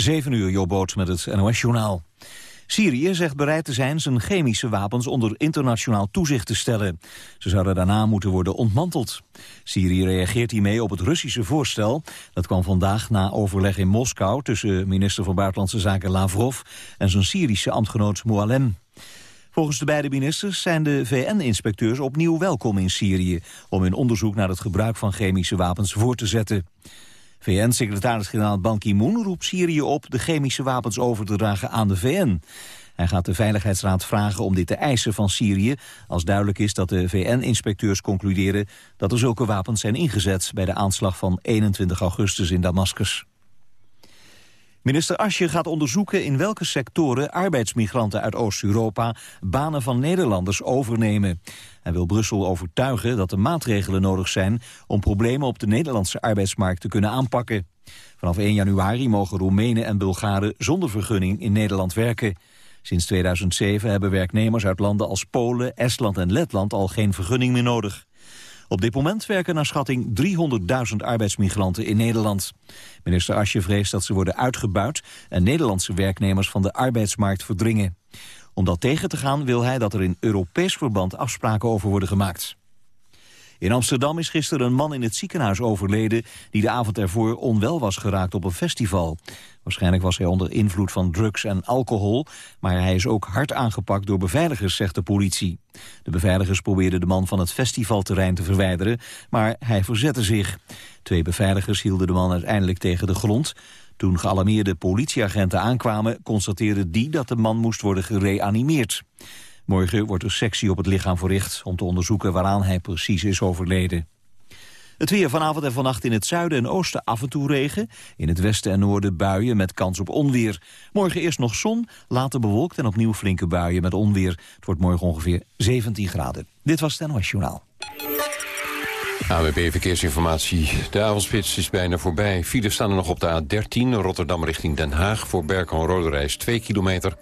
7 uur, Jobboot met het NOS-journaal. Syrië zegt bereid te zijn zijn chemische wapens onder internationaal toezicht te stellen. Ze zouden daarna moeten worden ontmanteld. Syrië reageert hiermee op het Russische voorstel. Dat kwam vandaag na overleg in Moskou tussen minister van Buitenlandse Zaken Lavrov en zijn Syrische ambtgenoot Moualem. Volgens de beide ministers zijn de VN-inspecteurs opnieuw welkom in Syrië... om hun onderzoek naar het gebruik van chemische wapens voor te zetten. VN-secretaris-generaal Ban Ki-moon roept Syrië op de chemische wapens over te dragen aan de VN. Hij gaat de Veiligheidsraad vragen om dit te eisen van Syrië... als duidelijk is dat de VN-inspecteurs concluderen... dat er zulke wapens zijn ingezet bij de aanslag van 21 augustus in Damascus. Minister Asje gaat onderzoeken in welke sectoren arbeidsmigranten uit Oost-Europa banen van Nederlanders overnemen. Hij wil Brussel overtuigen dat er maatregelen nodig zijn om problemen op de Nederlandse arbeidsmarkt te kunnen aanpakken. Vanaf 1 januari mogen Roemenen en Bulgaren zonder vergunning in Nederland werken. Sinds 2007 hebben werknemers uit landen als Polen, Estland en Letland al geen vergunning meer nodig. Op dit moment werken naar schatting 300.000 arbeidsmigranten in Nederland. Minister Asje vreest dat ze worden uitgebuit en Nederlandse werknemers van de arbeidsmarkt verdringen. Om dat tegen te gaan wil hij dat er in Europees verband afspraken over worden gemaakt. In Amsterdam is gisteren een man in het ziekenhuis overleden... die de avond ervoor onwel was geraakt op een festival. Waarschijnlijk was hij onder invloed van drugs en alcohol... maar hij is ook hard aangepakt door beveiligers, zegt de politie. De beveiligers probeerden de man van het festivalterrein te verwijderen... maar hij verzette zich. Twee beveiligers hielden de man uiteindelijk tegen de grond... Toen gealarmeerde politieagenten aankwamen, constateerde die dat de man moest worden gereanimeerd. Morgen wordt er sectie op het lichaam verricht om te onderzoeken waaraan hij precies is overleden. Het weer vanavond en vannacht in het zuiden en oosten af en toe regen. In het westen en noorden buien met kans op onweer. Morgen eerst nog zon, later bewolkt en opnieuw flinke buien met onweer. Het wordt morgen ongeveer 17 graden. Dit was het NOS Journaal. Verkeersinformatie. De avondspits is bijna voorbij. Files staan er nog op de A13, Rotterdam richting Den Haag... voor Berkel Reis 2 kilometer.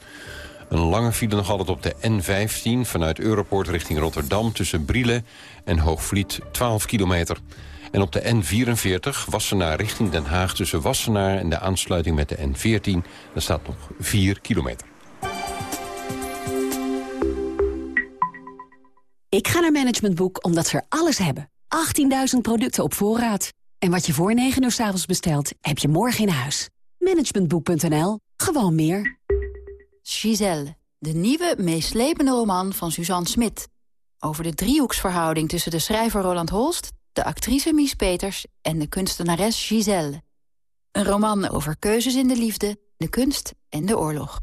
Een lange file nog altijd op de N15 vanuit Europoort richting Rotterdam... tussen Brielen en Hoogvliet 12 kilometer. En op de N44 Wassenaar richting Den Haag tussen Wassenaar... en de aansluiting met de N14, daar staat nog 4 kilometer. Ik ga naar Management Boek omdat ze er alles hebben. 18.000 producten op voorraad. En wat je voor 9 uur s avonds bestelt, heb je morgen in huis. Managementboek.nl. Gewoon meer. Giselle, de nieuwe, meeslepende roman van Suzanne Smit. Over de driehoeksverhouding tussen de schrijver Roland Holst... de actrice Mies Peters en de kunstenares Giselle. Een roman over keuzes in de liefde, de kunst en de oorlog.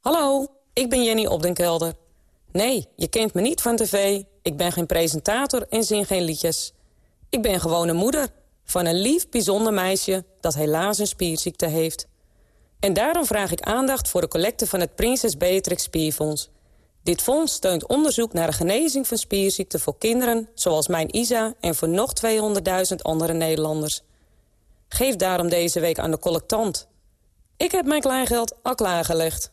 Hallo, ik ben Jenny Opdenkelder. Nee, je kent me niet van tv. Ik ben geen presentator en zing geen liedjes. Ik ben gewoon moeder van een lief, bijzonder meisje... dat helaas een spierziekte heeft... En daarom vraag ik aandacht voor de collecte van het Prinses Beatrix Spierfonds. Dit fonds steunt onderzoek naar de genezing van spierziekten voor kinderen... zoals mijn Isa en voor nog 200.000 andere Nederlanders. Geef daarom deze week aan de collectant. Ik heb mijn kleingeld al klaargelegd.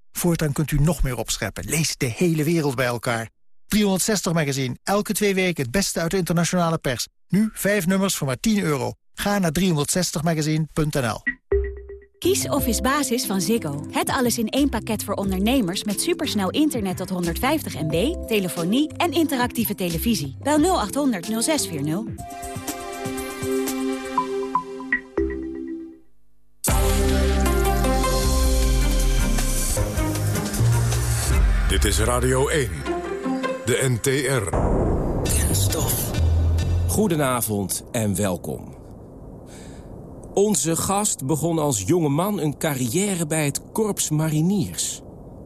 Voortaan kunt u nog meer opscheppen. Lees de hele wereld bij elkaar. 360 Magazine, elke twee weken het beste uit de internationale pers. Nu vijf nummers voor maar 10 euro. Ga naar 360magazine.nl Kies Office Basis van Ziggo. Het alles in één pakket voor ondernemers met supersnel internet tot 150 MB, telefonie en interactieve televisie. Bel 0800 0640. Dit is Radio 1, de NTR. Kenstof. Goedenavond en welkom. Onze gast begon als jonge man een carrière bij het Korps Mariniers...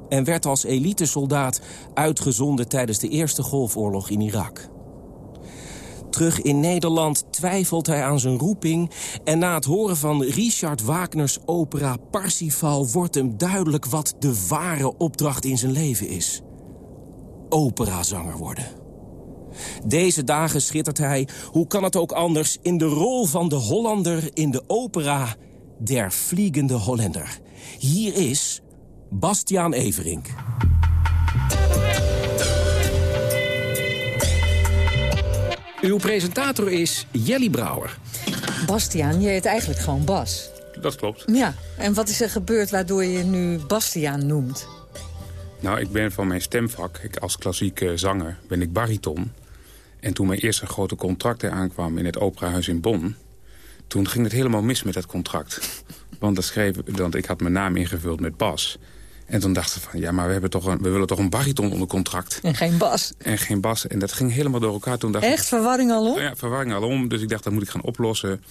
en werd als elitesoldaat uitgezonden tijdens de Eerste Golfoorlog in Irak. Terug in Nederland twijfelt hij aan zijn roeping... en na het horen van Richard Wagners opera Parsifal... wordt hem duidelijk wat de ware opdracht in zijn leven is. Operazanger worden. Deze dagen schittert hij, hoe kan het ook anders... in de rol van de Hollander in de opera Der Vliegende Hollander. Hier is Bastiaan Everink. Uw presentator is Jelly Brouwer. Bastiaan, je heet eigenlijk gewoon Bas. Dat klopt. Ja, en wat is er gebeurd waardoor je nu Bastiaan noemt? Nou, ik ben van mijn stemvak, ik, als klassieke zanger, ben ik bariton. En toen mijn eerste grote contract eraan kwam in het operahuis in Bonn... toen ging het helemaal mis met dat contract. Want, dat schreef, want ik had mijn naam ingevuld met Bas. En toen dachten we van, ja, maar we, hebben toch een, we willen toch een bariton onder contract. En geen bas. En geen bas. En dat ging helemaal door elkaar. Toen dacht Echt? Ik, verwarring al om? Ja, verwarring al om. Dus ik dacht, dat moet ik gaan oplossen.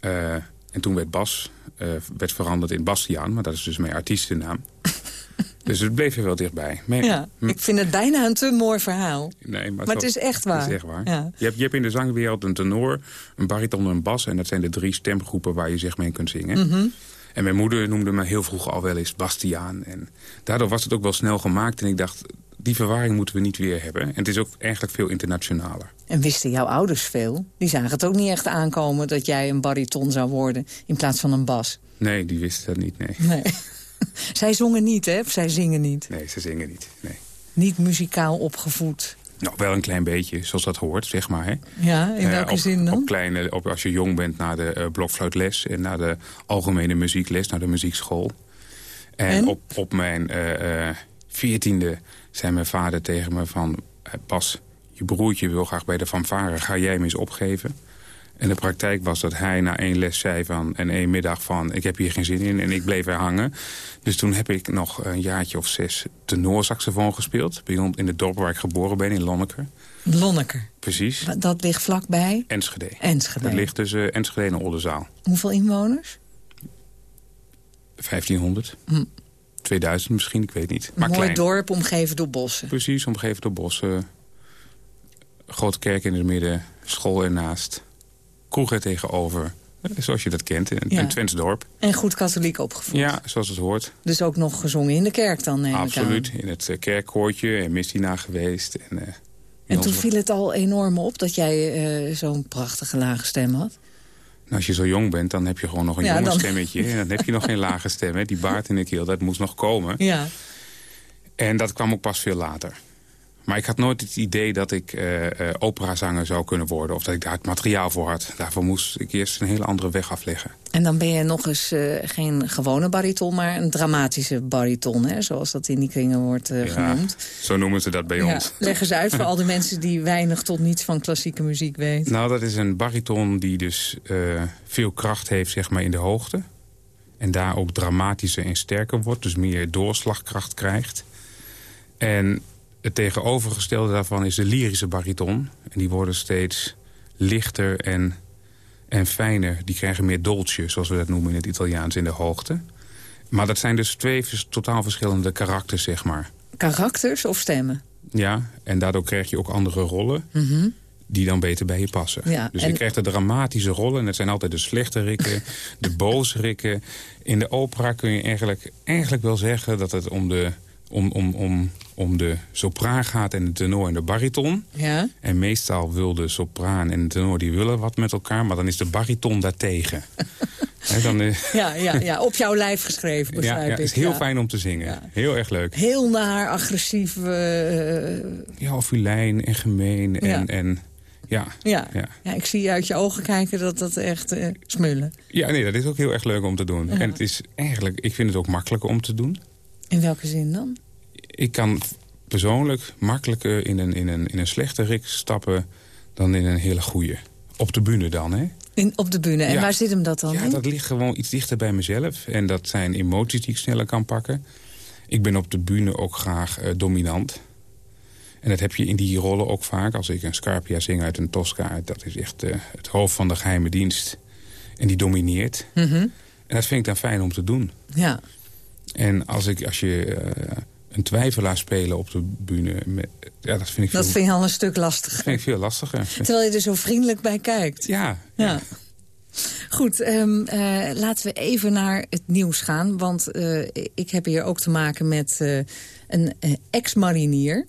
Uh, en toen werd Bas uh, werd veranderd in Bastiaan. Maar dat is dus mijn artiestennaam. dus het bleef er wel dichtbij. Maar, ja, ik vind het bijna een te mooi verhaal. Nee, maar, maar het is echt waar. Het is echt waar. Ja. Je, hebt, je hebt in de zangwereld een tenor, een bariton en een bas. En dat zijn de drie stemgroepen waar je zeg mee kunt zingen. Mm -hmm. En mijn moeder noemde me heel vroeg al wel eens Bastiaan. En daardoor was het ook wel snel gemaakt. En ik dacht, die verwarring moeten we niet weer hebben. En het is ook eigenlijk veel internationaler. En wisten jouw ouders veel? Die zagen het ook niet echt aankomen dat jij een bariton zou worden... in plaats van een bas. Nee, die wisten dat niet, nee. nee. zij zongen niet, hè? Of zij zingen niet? Nee, ze zingen niet, nee. Niet muzikaal opgevoed? Nou, wel een klein beetje, zoals dat hoort, zeg maar. Hè. Ja, in welke uh, op, zin dan? Op kleine, op, als je jong bent naar de uh, blokfluitles en naar de algemene muziekles, naar de muziekschool. En, en? Op, op mijn veertiende uh, zei mijn vader tegen me van... Pas, je broertje wil graag bij de fanfare, ga jij me eens opgeven? En de praktijk was dat hij na één les zei van... en één middag van, ik heb hier geen zin in en ik bleef er hangen. Dus toen heb ik nog een jaartje of zes tenorsaxofoon gespeeld. Bij ons in het dorp waar ik geboren ben, in Lonneker. Lonneker? Precies. Dat ligt vlakbij? Enschede. Enschede. Dat ligt tussen Enschede en Oldenzaal. Hoeveel inwoners? 1500. Hm. 2000 misschien, ik weet niet. Maar mooi klein. dorp, omgeven door bossen. Precies, omgeven door bossen. Grote kerk in het midden, school ernaast. Kroeg er tegenover. Zoals je dat kent, een, Ja. een Twents dorp. En goed katholiek opgevoed. Ja, zoals het hoort. Dus ook nog gezongen in de kerk dan, neem ik Absoluut. aan. In het uh, kerkkoortje en misdienaar geweest. En, uh, En toen viel het al enorm op dat jij uh, zo'n prachtige lage stem had? Nou, als je zo jong bent, dan heb je gewoon nog een Ja, jonge dan- stemmetje. En dan heb je nog geen lage stem. Hè. Die baard in de keel, dat moest nog komen. Ja. En dat kwam ook pas veel later. Maar ik had nooit het idee dat ik eh, operazanger zou kunnen worden. Of dat ik daar het materiaal voor had. Daarvoor moest ik eerst een hele andere weg afleggen. En dan ben je nog eens eh, geen gewone bariton, maar een dramatische bariton, hè, zoals dat in die kringen wordt Ja, genoemd. zo noemen ze dat bij Ja, ons. Leg eens uit voor al die mensen die weinig tot niets van klassieke muziek weten. Nou, dat is een bariton die dus veel kracht heeft zeg maar, in de hoogte. En daar ook dramatischer en sterker wordt. Dus meer doorslagkracht krijgt. En het tegenovergestelde daarvan is de lyrische bariton. En die worden steeds lichter en, en fijner. Die krijgen meer dolce, zoals we dat noemen in het Italiaans, in de hoogte. Maar dat zijn dus twee totaal verschillende karakters, zeg maar. Karakters of stemmen? Ja, en daardoor krijg je ook andere rollen Mhm. die dan beter bij je passen. Ja, dus en- je krijgt de dramatische rollen. En dat zijn altijd de slechte rikken, de boze rikken. In de opera kun je eigenlijk, eigenlijk wel zeggen dat het om de, om, om, om, om de sopraan gaat... en de tenor en de bariton. Ja? En meestal wil de sopraan en de tenor die willen wat met elkaar... maar dan is de bariton daartegen. Dan, eh, Ja, ja, ja, op jouw lijf geschreven, ja, begrijp ja, ik. het is heel ja. fijn om te zingen. Heel erg leuk. Heel naar, agressief. eh, Ja, filijn en gemeen. En, Ja. en, ja, ja. ja. Ja. ik zie uit je ogen kijken dat dat echt smullen. Ja, nee, dat is ook heel erg leuk om te doen. Ja. En het is eigenlijk, ik vind het ook makkelijker om te doen. In welke zin dan? Ik kan persoonlijk makkelijker in een, in een, in een slechte rik stappen dan in een hele goede. Op de bühne dan, hè? In, op de bühne. En Ja. waar zit hem dat dan Ja, in? dat ligt gewoon iets dichter bij mezelf. En dat zijn emoties die ik sneller kan pakken. Ik ben op de bühne ook graag eh, dominant. En dat heb je in die rollen ook vaak. Als ik een Scarpia zing uit een Tosca... dat is echt eh, het hoofd van de geheime dienst. En die domineert. Mhm. En dat vind ik dan fijn om te doen. Ja. En als, ik, als je eh, een twijfelaar spelen op de bühne. Ja, dat vind ik dat veel, vind je al een stuk lastiger. Dat vind ik veel lastiger. Terwijl je er zo vriendelijk bij kijkt. Ja. ja. Goed, um, uh, laten we even naar het nieuws gaan. Want uh, ik heb hier ook te maken met uh, een ex-marinier.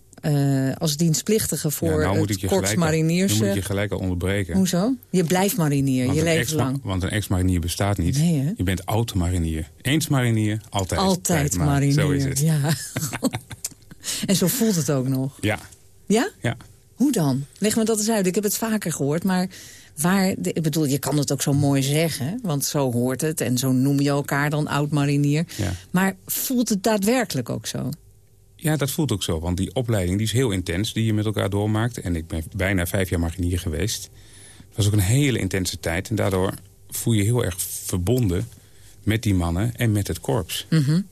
Als dienstplichtige voor ja, nou moet het korps gelijk, mariniers. Nu moet je gelijk al onderbreken. Hoezo? Je blijft marinier, want je leven lang. Want een ex-marinier bestaat niet. Nee, je bent oud-marinier. Eens marinier, altijd. Altijd marinier, Zo is het. ja. en zo voelt het ook nog. Ja. Ja? Ja. Hoe dan? Leg me dat eens uit. Ik heb het vaker gehoord, maar waar... De, ik bedoel, je kan het ook zo mooi zeggen, want zo hoort het. En zo noem je elkaar dan oud-marinier. Ja. Maar voelt het daadwerkelijk ook zo? Ja, dat voelt ook zo. Want die opleiding die is heel intens die je met elkaar doormaakt. En ik ben bijna vijf jaar marinier geweest. Het was ook een hele intense tijd. En daardoor voel je heel erg verbonden met die mannen en met het korps. Mm -hmm.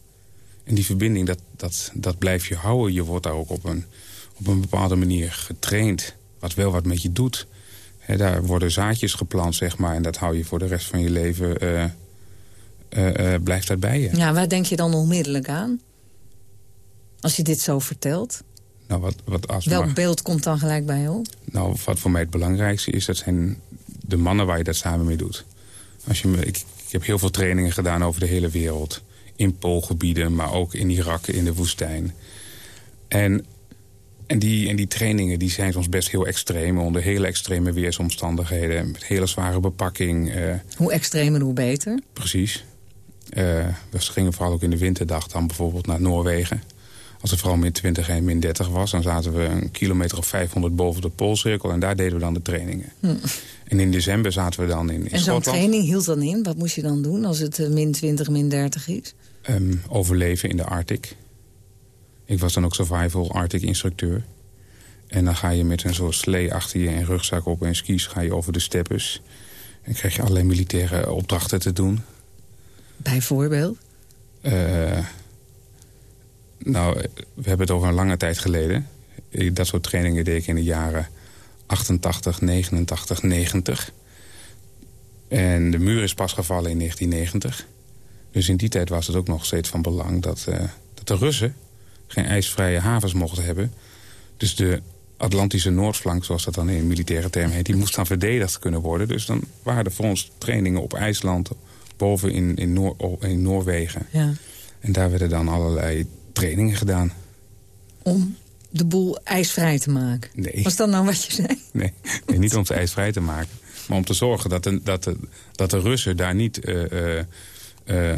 En die verbinding, dat, dat, dat blijf je houden. Je wordt daar ook op een, op een bepaalde manier getraind. Wat wel wat met je doet. He, daar worden zaadjes geplant, zeg maar. En dat hou je voor de rest van je leven... Uh, uh, uh, blijft dat bij je. Ja, waar denk je dan onmiddellijk aan? Als je dit zo vertelt. Nou, wat, wat als Welk beeld komt dan gelijk bij je op? Nou, wat voor mij het belangrijkste is... dat zijn de mannen waar je dat samen mee doet. Als je me, ik, ik heb heel veel trainingen gedaan over de hele wereld. In poolgebieden, maar ook in Irak, in de woestijn. En, en, die, en die trainingen die zijn soms best heel extreem... onder hele extreme weersomstandigheden. Met hele zware bepakking. Uh, hoe extremer, hoe beter? Precies. Uh, we gingen vooral ook in de winterdag dan bijvoorbeeld naar Noorwegen. Als het vooral min 20 en min 30 was... dan zaten we een kilometer of 500 boven de Poolcirkel... en daar deden we dan de trainingen. Hm. En in december zaten we dan in, in En zo'n training hield dan in? Wat moest je dan doen als het uh, min 20, min 30 is? Um, overleven in de Arctic. Ik was dan ook survival Arctic instructeur. En dan ga je met een soort slee achter je en rugzak op en skis... ga je over de steppes. En krijg je allerlei militaire opdrachten te doen. Bijvoorbeeld? Uh, nou, we hebben het over een lange tijd geleden. Dat soort trainingen deed ik in de jaren 88, 89, 90. En de muur is pas gevallen in 1990. Dus in die tijd was het ook nog steeds van belang... dat, uh, dat de Russen geen ijsvrije havens mochten hebben. Dus de Atlantische Noordflank, zoals dat dan in militaire term heet... die moest dan verdedigd kunnen worden. Dus dan waren er voor ons trainingen op IJsland... boven in, in, Noor, in Noorwegen. Ja. En daar werden dan allerlei trainingen gedaan. Om de boel ijsvrij te maken? Nee. Was dat nou wat je zei? Nee, nee niet om ze ijsvrij te maken. Maar om te zorgen dat de, dat de, dat de Russen daar niet uh, uh, uh,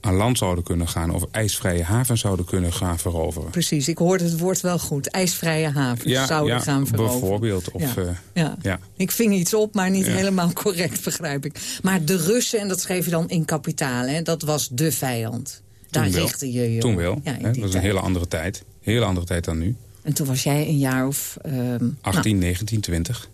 aan land zouden kunnen gaan... of ijsvrije havens zouden kunnen gaan veroveren. Precies, ik hoorde het woord wel goed. IJsvrije havens ja, zouden ja, gaan veroveren. bijvoorbeeld. Of, ja. ja. ja. Ik ving iets op, maar niet helemaal correct, begrijp ik. Maar de Russen, en dat schreef je dan in kapitaal, hè, dat was de vijand. Daar Toen richtte je je Toen wel. Ja, hè, dat was een hele andere tijd. Hele andere tijd dan nu. En toen was jij een jaar of... Um, 18, nou, 19, 20.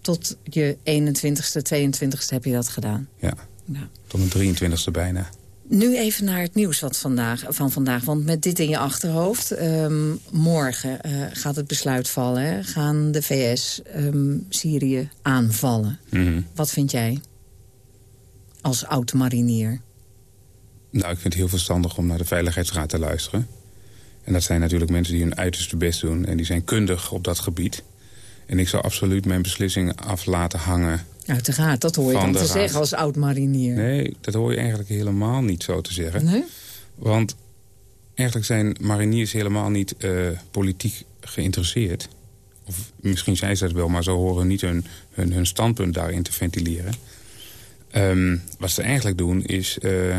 Tot je 21ste, 22ste heb je dat gedaan. Ja, ja. tot mijn 23ste bijna. Nu even naar het nieuws wat vandaag, van vandaag. Want met dit in je achterhoofd... Um, morgen uh, gaat het besluit vallen. Hè? Gaan de VS um, Syrië aanvallen. Mm -hmm. Wat vind jij? Als oud-marinier. Nou, ik vind het heel verstandig om naar de Veiligheidsraad te luisteren. En dat zijn natuurlijk mensen die hun uiterste best doen. En die zijn kundig op dat gebied. En ik zou absoluut mijn beslissing af laten hangen... Uiteraard, dat hoor je dan te raad. zeggen als oud-marinier. Nee, dat hoor je eigenlijk helemaal niet zo te zeggen. Nee? Want eigenlijk zijn mariniers helemaal niet uh, politiek geïnteresseerd. Of misschien zijn ze dat wel, maar ze horen niet hun, hun, hun standpunt daarin te ventileren. Um, wat ze eigenlijk doen is... Uh,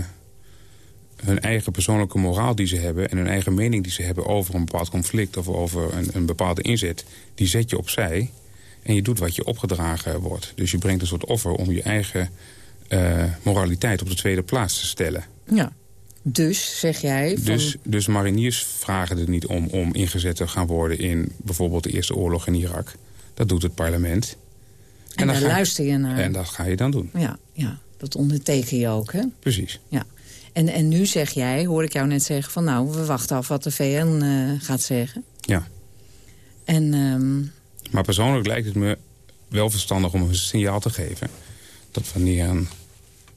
hun eigen persoonlijke moraal die ze hebben... en hun eigen mening die ze hebben over een bepaald conflict... of over een, een bepaalde inzet, die zet je opzij... en je doet wat je opgedragen wordt. Dus je brengt een soort offer om je eigen uh, moraliteit op de tweede plaats te stellen. Ja, dus zeg jij... Van... Dus, dus mariniers vragen er niet om om ingezet te gaan worden... in bijvoorbeeld de Eerste Oorlog in Irak. Dat doet het parlement. En, en daar luister je naar. En dat ga je dan doen. Ja, ja, dat onderteken je ook, hè? Precies. Ja. En, en nu zeg jij, hoor ik jou net zeggen... van nou, we wachten af wat de VN uh, gaat zeggen. Ja. En, um... Maar persoonlijk lijkt het me wel verstandig om een signaal te geven... dat wanneer een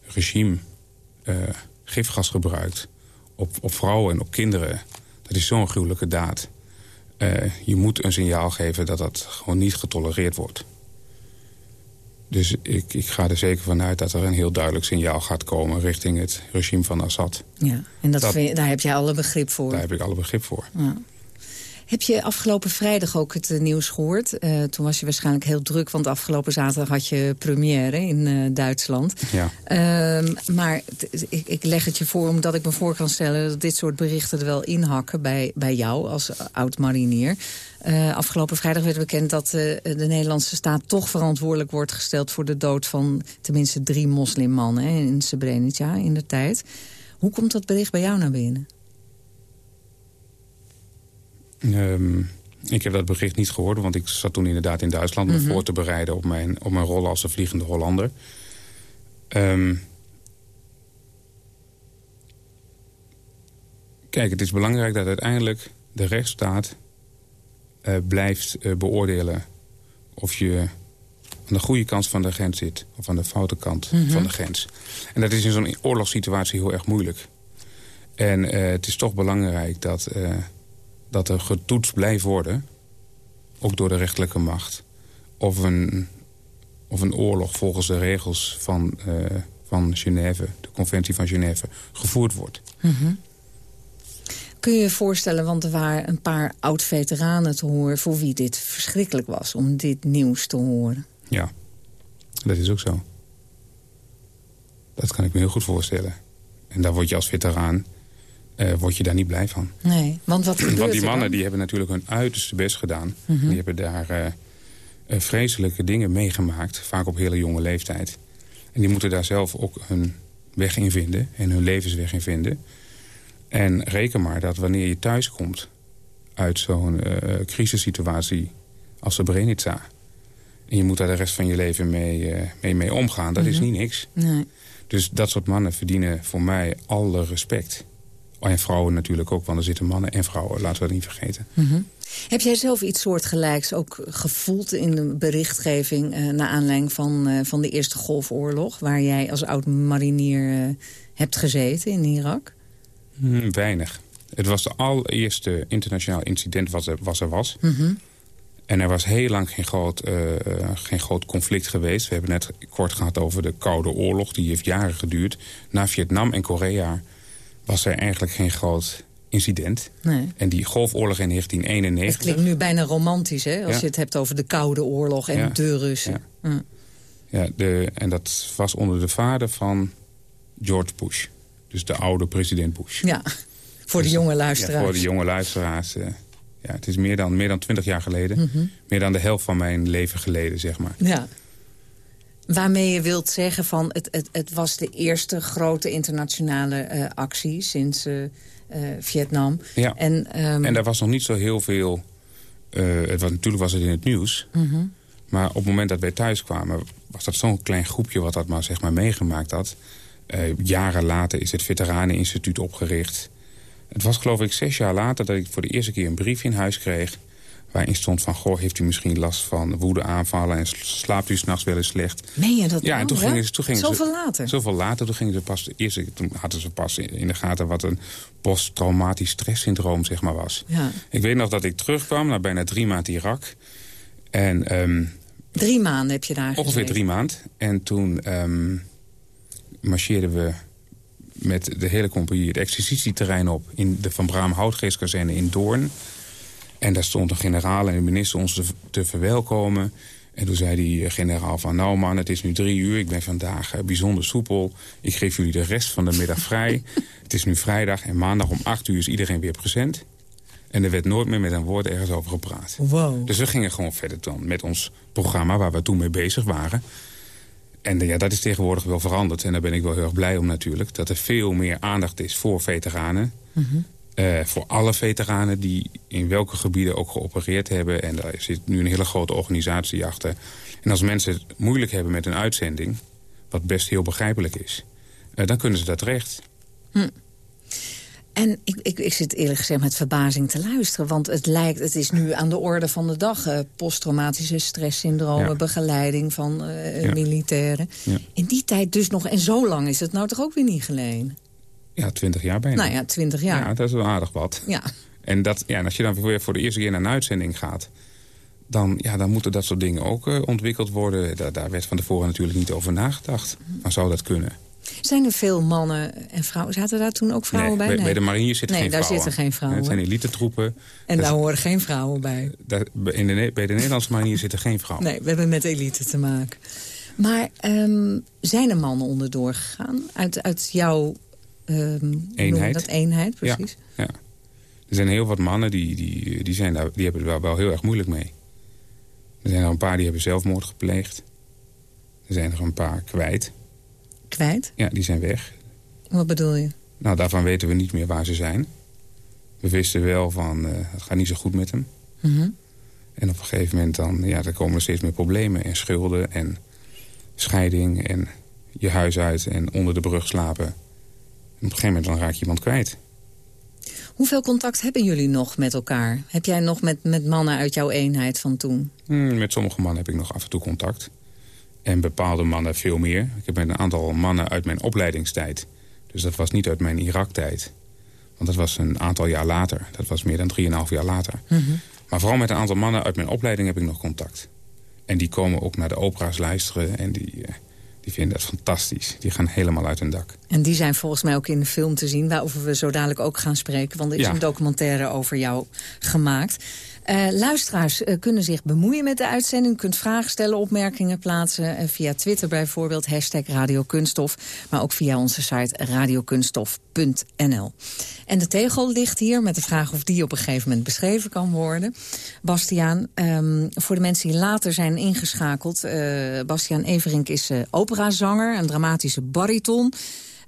regime uh, gifgas gebruikt op, op vrouwen en op kinderen... Dat is zo'n gruwelijke daad. je moet een signaal geven dat dat gewoon niet getolereerd wordt. Dus ik, ik ga er zeker vanuit dat er een heel duidelijk signaal gaat komen... richting het regime van Assad. Ja, en dat, daar heb jij alle begrip voor? Daar heb ik alle begrip voor. Ja. Heb je afgelopen vrijdag ook het eh, nieuws gehoord? Uh, toen was je waarschijnlijk heel druk, want afgelopen zaterdag had je première in uh, Duitsland. Ja. Uh, maar ik, ik, leg het je voor omdat ik me voor kan stellen... dat dit soort berichten er wel inhakken bij, bij jou als oud-marinier. afgelopen vrijdag werd bekend dat de Nederlandse staat toch verantwoordelijk wordt gesteld... voor de dood van tenminste drie moslimmannen in Srebrenica in de tijd. Hoe komt dat bericht bij jou naar binnen? Um, ik heb dat bericht niet gehoord, want ik zat toen inderdaad in Duitsland... me mhm. voor te bereiden op mijn, op mijn rol als de vliegende Hollander. Um, kijk, het is belangrijk dat uiteindelijk de rechtsstaat uh, blijft uh, beoordelen... of je aan de goede kant van de grens zit, of aan de foute kant mm -hmm. van de grens. En dat is in zo'n oorlogssituatie heel erg moeilijk. En uh, het is toch belangrijk dat dat er getoetst blijft worden, ook door de rechterlijke macht... of een, of een oorlog volgens de regels van, uh, van Genève, de conventie van Genève, gevoerd wordt. Mm Kun je je voorstellen, want er waren een paar oud-veteranen te horen... voor wie dit verschrikkelijk was om dit nieuws te horen. Ja, dat is ook zo. Dat kan ik me heel goed voorstellen. En daar word je als veteraan uh, word je daar niet blij van. Nee, want wat Want die mannen die hebben natuurlijk hun uiterste best gedaan. Mhm. Die hebben daar uh, vreselijke dingen meegemaakt. Vaak op hele jonge leeftijd. En die moeten daar zelf ook hun weg in vinden. En hun levensweg in vinden. En reken maar dat wanneer je thuis komt uit zo'n uh, crisissituatie als Srebrenica... en je moet daar de rest van je leven mee, mee, mee omgaan, dat is mhm. niet niks. Nee. Dus dat soort mannen verdienen voor mij alle respect. En vrouwen natuurlijk ook, want er zitten mannen en vrouwen. Laten we dat niet vergeten. Mhm. Heb jij zelf iets soortgelijks ook gevoeld in de berichtgeving... Uh, naar aanleiding van, uh, van de Eerste Golfoorlog... waar jij als oud-marinier uh, hebt gezeten in Irak? Hmm, weinig. Het was de allereerste internationaal incident wat er was. Er was. Mm En er was heel lang geen groot, geen groot conflict geweest. We hebben net kort gehad over de Koude Oorlog. Die heeft jaren geduurd. Na Vietnam en Korea was er eigenlijk geen groot incident. Nee. En die golfoorlog in 1991... Het klinkt nu bijna romantisch, hè? Als je het hebt over de Koude Oorlog en de Russen. Ja, ja de, en dat was onder de vader van George Bush. Dus de oude president Bush. Ja, voor de dus- jonge luisteraars. voor de jonge luisteraars. Uh, ja, het is meer dan, meer dan 20 jaar geleden. Mhm. Meer dan de helft van mijn leven geleden, zeg maar. Ja. Waarmee je wilt zeggen van het, het, het was de eerste grote internationale uh, actie sinds uh, uh, Vietnam. Ja, en, um... en daar was nog niet zo heel veel... het was, natuurlijk was het in het nieuws. -hmm. Maar op het moment dat wij thuis kwamen... was dat zo'n klein groepje wat dat maar, zeg maar meegemaakt had. jaren later is het Veteraneninstituut opgericht. Het was geloof ik zes jaar later dat ik voor de eerste keer een brief in huis kreeg waarin stond van... goh, heeft u misschien last van woedeaanvallen... en slaapt u s'nachts wel eens slecht? Meen je dat Ja, en toen gingen, ze, toen gingen Zoveel later? Zoveel later. Toen, gingen ze pas, eerst, toen hadden ze pas in de gaten... wat een posttraumatisch stresssyndroom zeg maar, was. Ja. Ik weet nog dat ik terugkwam na bijna drie maanden Irak. En, um, drie maanden heb je daar Ongeveer drie maanden. En toen um, marcheerden we met de hele compagnie het exercitieterrein op... in de Van Braam Houtgeestkazerne in Doorn... En daar stond een generaal en de minister ons te, te verwelkomen. En toen zei die generaal van... nou man, het is nu drie uur, ik ben vandaag uh, bijzonder soepel. Ik geef jullie de rest van de middag vrij. het is nu vrijdag en maandag om acht uur is iedereen weer present. En er werd nooit meer met een woord ergens over gepraat. Wow. Dus we gingen gewoon verder dan met ons programma... waar we toen mee bezig waren. En uh, ja, dat is tegenwoordig wel veranderd. En daar ben ik wel heel erg blij om natuurlijk. Dat er veel meer aandacht is voor veteranen. Mm uh, voor alle veteranen die in welke gebieden ook geopereerd hebben. En daar zit nu een hele grote organisatie achter. En als mensen het moeilijk hebben met een uitzending... wat best heel begrijpelijk is, uh, dan kunnen ze dat terecht. Hm. En ik, ik, ik zit eerlijk gezegd met verbazing te luisteren. Want het lijkt, het is nu aan de orde van de dag. Uh, posttraumatische stresssyndromen, ja. begeleiding van ja. militairen. Ja. In die tijd dus nog, en zo lang is het nou toch ook weer niet geleden? Ja, twintig jaar bijna. Nou ja, twintig jaar. Ja, dat is wel aardig wat. Ja. En, dat, ja, en als je dan weer voor de eerste keer naar een uitzending gaat... dan, ja, dan moeten dat soort dingen ook uh, ontwikkeld worden. Daar, daar werd van tevoren natuurlijk niet over nagedacht. Maar zou dat kunnen? Zijn er veel mannen en vrouwen? Zaten daar toen ook vrouwen nee, bij? Nee, bij de marine zitten nee, geen daar vrouwen. zitten geen vrouwen. Het zijn elite troepen. En daar horen geen vrouwen bij? Daar, in de, bij de Nederlandse marine zitten geen vrouwen. Nee, we hebben met elite te maken. Maar um, zijn er mannen onderdoor gegaan? Uit, uit jouw um, eenheid. Dat eenheid, precies. Ja, ja, Er zijn heel wat mannen die, die, die, zijn daar, die hebben er wel heel erg moeilijk mee. Er zijn er een paar die hebben zelfmoord gepleegd. Er zijn er een paar kwijt. Kwijt? Ja, die zijn weg. Wat bedoel je? Nou, daarvan weten we niet meer waar ze zijn. We wisten wel van, uh, het gaat niet zo goed met hem. Mm -hmm. En op een gegeven moment dan, ja, er komen er steeds meer problemen en schulden en scheiding en je huis uit en onder de brug slapen. Op een gegeven moment dan raak je iemand kwijt. Hoeveel contact hebben jullie nog met elkaar? Heb jij nog met, met mannen uit jouw eenheid van toen? Hmm, met sommige mannen heb ik nog af en toe contact. En bepaalde mannen veel meer. Ik heb met een aantal mannen uit mijn opleidingstijd. Dus dat was niet uit mijn Irak-tijd. Want dat was een aantal jaar later. Dat was meer dan 3,5 jaar later. Mm -hmm. Maar vooral met een aantal mannen uit mijn opleiding heb ik nog contact. En die komen ook naar de opera's luisteren. En die, uh, die vinden dat fantastisch. Die gaan helemaal uit hun dak. En die zijn volgens mij ook in de film te zien... waarover we zo dadelijk ook gaan spreken. Want er is Ja. een documentaire over jou gemaakt. Eh, luisteraars eh, kunnen zich bemoeien met de uitzending. Kunt vragen stellen, opmerkingen plaatsen. eh, via Twitter bijvoorbeeld, hashtag Radio Kunststof. Maar ook via onze site radiokunststof.nl. En de tegel ligt hier met de vraag of die op een gegeven moment beschreven kan worden. Bastiaan, ehm, voor de mensen die later zijn ingeschakeld... Bastiaan Everink is operazanger, een dramatische bariton...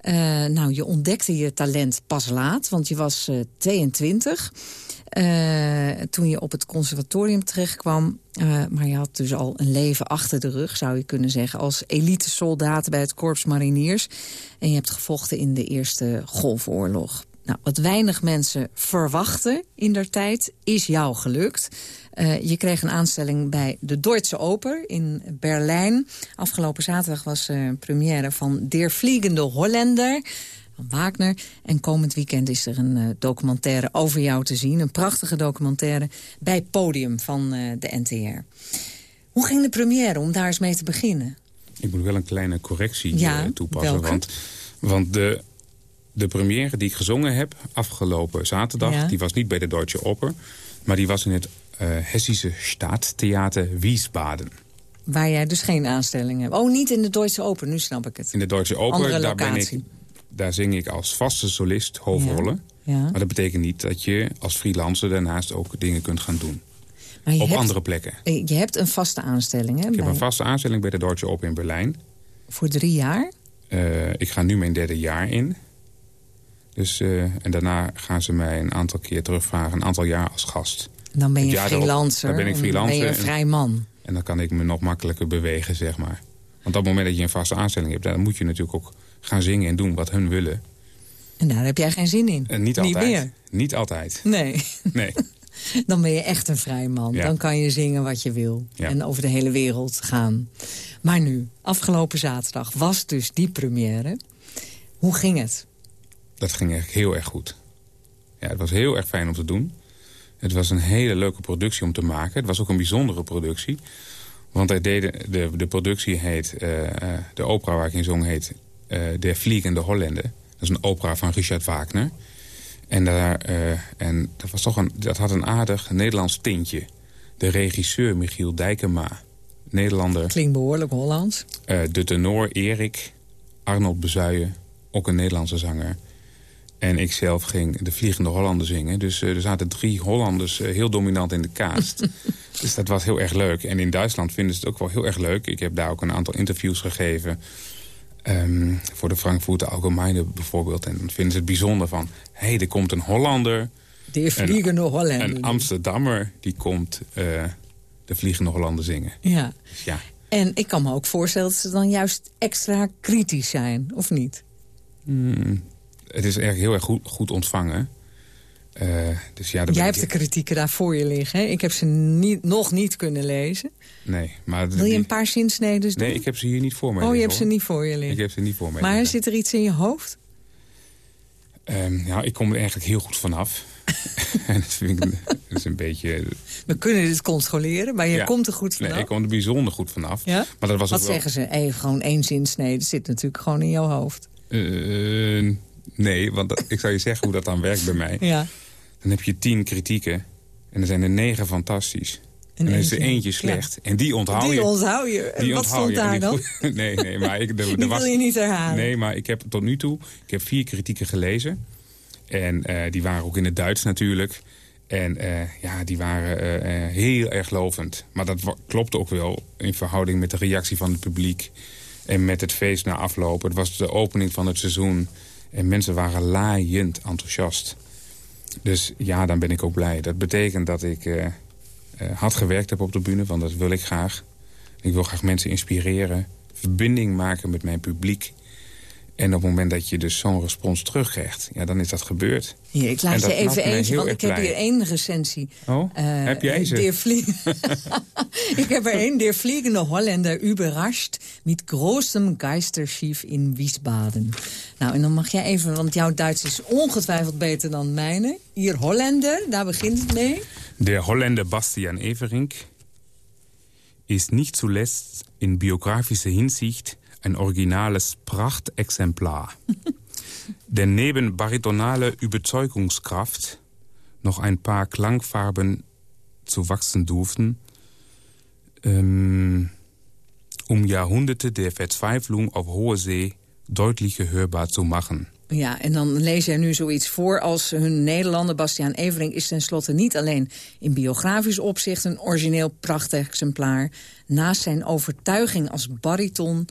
Eh, nou, je ontdekte je talent pas laat, want je was eh 22 eh, toen je op het conservatorium terechtkwam. Maar je had dus al een leven achter de rug, zou je kunnen zeggen... als elite soldaat bij het Korps Mariniers. En je hebt gevochten in de Eerste Golfoorlog. Nou, wat weinig mensen verwachten in der tijd, is jou gelukt. Uh, je kreeg een aanstelling bij de Deutsche Oper in Berlijn. Afgelopen zaterdag was uh, première van Der Vliegende Hollander van Wagner. En komend weekend is er een uh, documentaire over jou te zien. Een prachtige documentaire bij Podium van de NTR. Hoe ging de première, om daar eens mee te beginnen? Ik moet wel een kleine correctie ja, toepassen. welke? Want, want de, de première die ik gezongen heb afgelopen zaterdag... Ja. die was niet bij de Deutsche Oper... maar die was in het Hessische Staatstheater Wiesbaden. Waar jij dus geen aanstelling hebt. Oh, niet in de Deutsche Oper, nu snap ik het. In de Andere Oper, daar, ben ik, daar zing ik als vaste solist hoofdrollen. Ja. Maar dat betekent niet dat je als freelancer daarnaast ook dingen kunt gaan doen. Maar je Op hebt, andere plekken. Je hebt een vaste aanstelling, hè? Ik heb een vaste aanstelling bij de Deutsche Oper in Berlijn. Voor drie jaar? Uh, ik ga nu mijn derde jaar in. Dus, uh, en daarna gaan ze mij een aantal keer terugvragen, een aantal jaar als gast. Dan ben je freelancer. dan ben ik freelancer ben je een en- vrij man. En dan kan ik me nog makkelijker bewegen, zeg maar. Want op het moment dat je een vaste aanstelling hebt... dan moet je natuurlijk ook gaan zingen en doen wat hun willen. En daar heb jij geen zin in. En niet altijd. meer. Niet altijd. Nee, Nee. dan ben je echt een vrij man. Ja. Dan kan je zingen wat je wil. Ja. En over de hele wereld gaan. Maar nu, afgelopen zaterdag, was dus die première. Hoe ging het? Dat ging eigenlijk heel erg goed. Ja, het was heel erg fijn om te doen. Het was een hele leuke productie om te maken. Het was ook een bijzondere productie. Want hij deden, de, de productie heet... eh, eh, de opera waar ik in zong heet... eh Der Vliegende Hollander. Dat is een opera van Richard Wagner. En, daar, en dat, was toch een, dat had een aardig Nederlands tintje. De regisseur Michiel Dijkema. Nederlander. Klinkt behoorlijk Hollands. De tenor Erik. Arnold Bezuijen. Ook een Nederlandse zanger. En ik zelf ging de Vliegende Hollander zingen. Dus eh, er zaten drie Hollanders eh, heel dominant in de cast. dus dat was heel erg leuk. En in Duitsland vinden ze het ook wel heel erg leuk. Ik heb daar ook een aantal interviews gegeven. ehm, voor de Frankfurter Allgemeine bijvoorbeeld. En dan vinden ze het bijzonder van... hé, hey, er komt een Hollander. De Vliegende Hollander. Een Amsterdammer die komt eh, de Vliegende Hollander zingen. Ja. Dus ja, En ik kan me ook voorstellen dat ze dan juist extra kritisch zijn, of niet? mm, het is eigenlijk heel erg goed, goed ontvangen. Eh, dus ja, Jij hebt ik- de kritieken daar voor je liggen. Hè? Ik heb ze niet, nog niet kunnen lezen. Nee, maar... Wil je een paar zinsneden doen? Nee, ik heb ze hier niet voor mij oh, je hebt ze niet voor je Ik liggen. heb ze niet voor mij Maar zit er iets in je hoofd? Ja, ik kom er eigenlijk heel goed vanaf. en dat vind ik dat is een beetje... We kunnen dit controleren, maar je Ja. komt er goed vanaf. Nee, ik kom er bijzonder goed vanaf. Ja? Maar dat was Wat ook wel- zeggen ze? Hey, gewoon één zinsnede. Zit natuurlijk gewoon in jouw hoofd. Eh, nee, want dat- ik zou je zeggen hoe dat dan werkt bij mij. Ja. Dan heb je tien kritieken en er zijn er negen fantastisch. En, dan is er eentje- slecht. En die onthoud Die je. onthoud je. En wat onthoud stond je. Daar dan? Nee, nee, maar ik, er, Die was, wil je niet herhalen. Nee, maar ik heb tot nu toe ik heb vier kritieken gelezen. En eh, die waren ook in het Duits natuurlijk. En eh, ja, die waren eh, heel erg lovend. Maar dat klopte ook wel in verhouding met de reactie van het publiek. En met het feest na afloop. Het was de opening van het seizoen. En mensen waren laaiend enthousiast. Dus ja, dan ben ik ook blij. Dat betekent dat ik eh, hard gewerkt heb op de bühne. Want dat wil ik graag. Ik wil graag mensen inspireren. Verbinding maken met mijn publiek. En op het moment dat je dus zo'n respons terugkrijgt... ja, dan is dat gebeurd. Hier, ik laat je even eentje, heel want ik heb blij. hier één recensie. Oh, Eh, heb jij ze? Ik heb er één. Der vliegende Holländer überrascht met großem Geisterschief in Wiesbaden. Nou, en dan mag jij even, want jouw Duits is ongetwijfeld beter dan mijne. Hier Holländer, daar begint het mee. Der Holländer Bastian Everink ist nicht zuletzt in biografischer Hinsicht ein originales Prachtexemplar. Denn neben baritonale Überzeugungskraft noch ein paar Klangfarben zu wachsen durften, ähm, um Jahrhunderte der Verzweiflung auf hoher See deutlicher hörbar zu machen. Ja, en dan lees jij nu zoiets voor als hun Nederlander Bastiaan Evering... is tenslotte niet alleen in biografisch opzicht een origineel prachtexemplaar. Naast zijn overtuiging als bariton...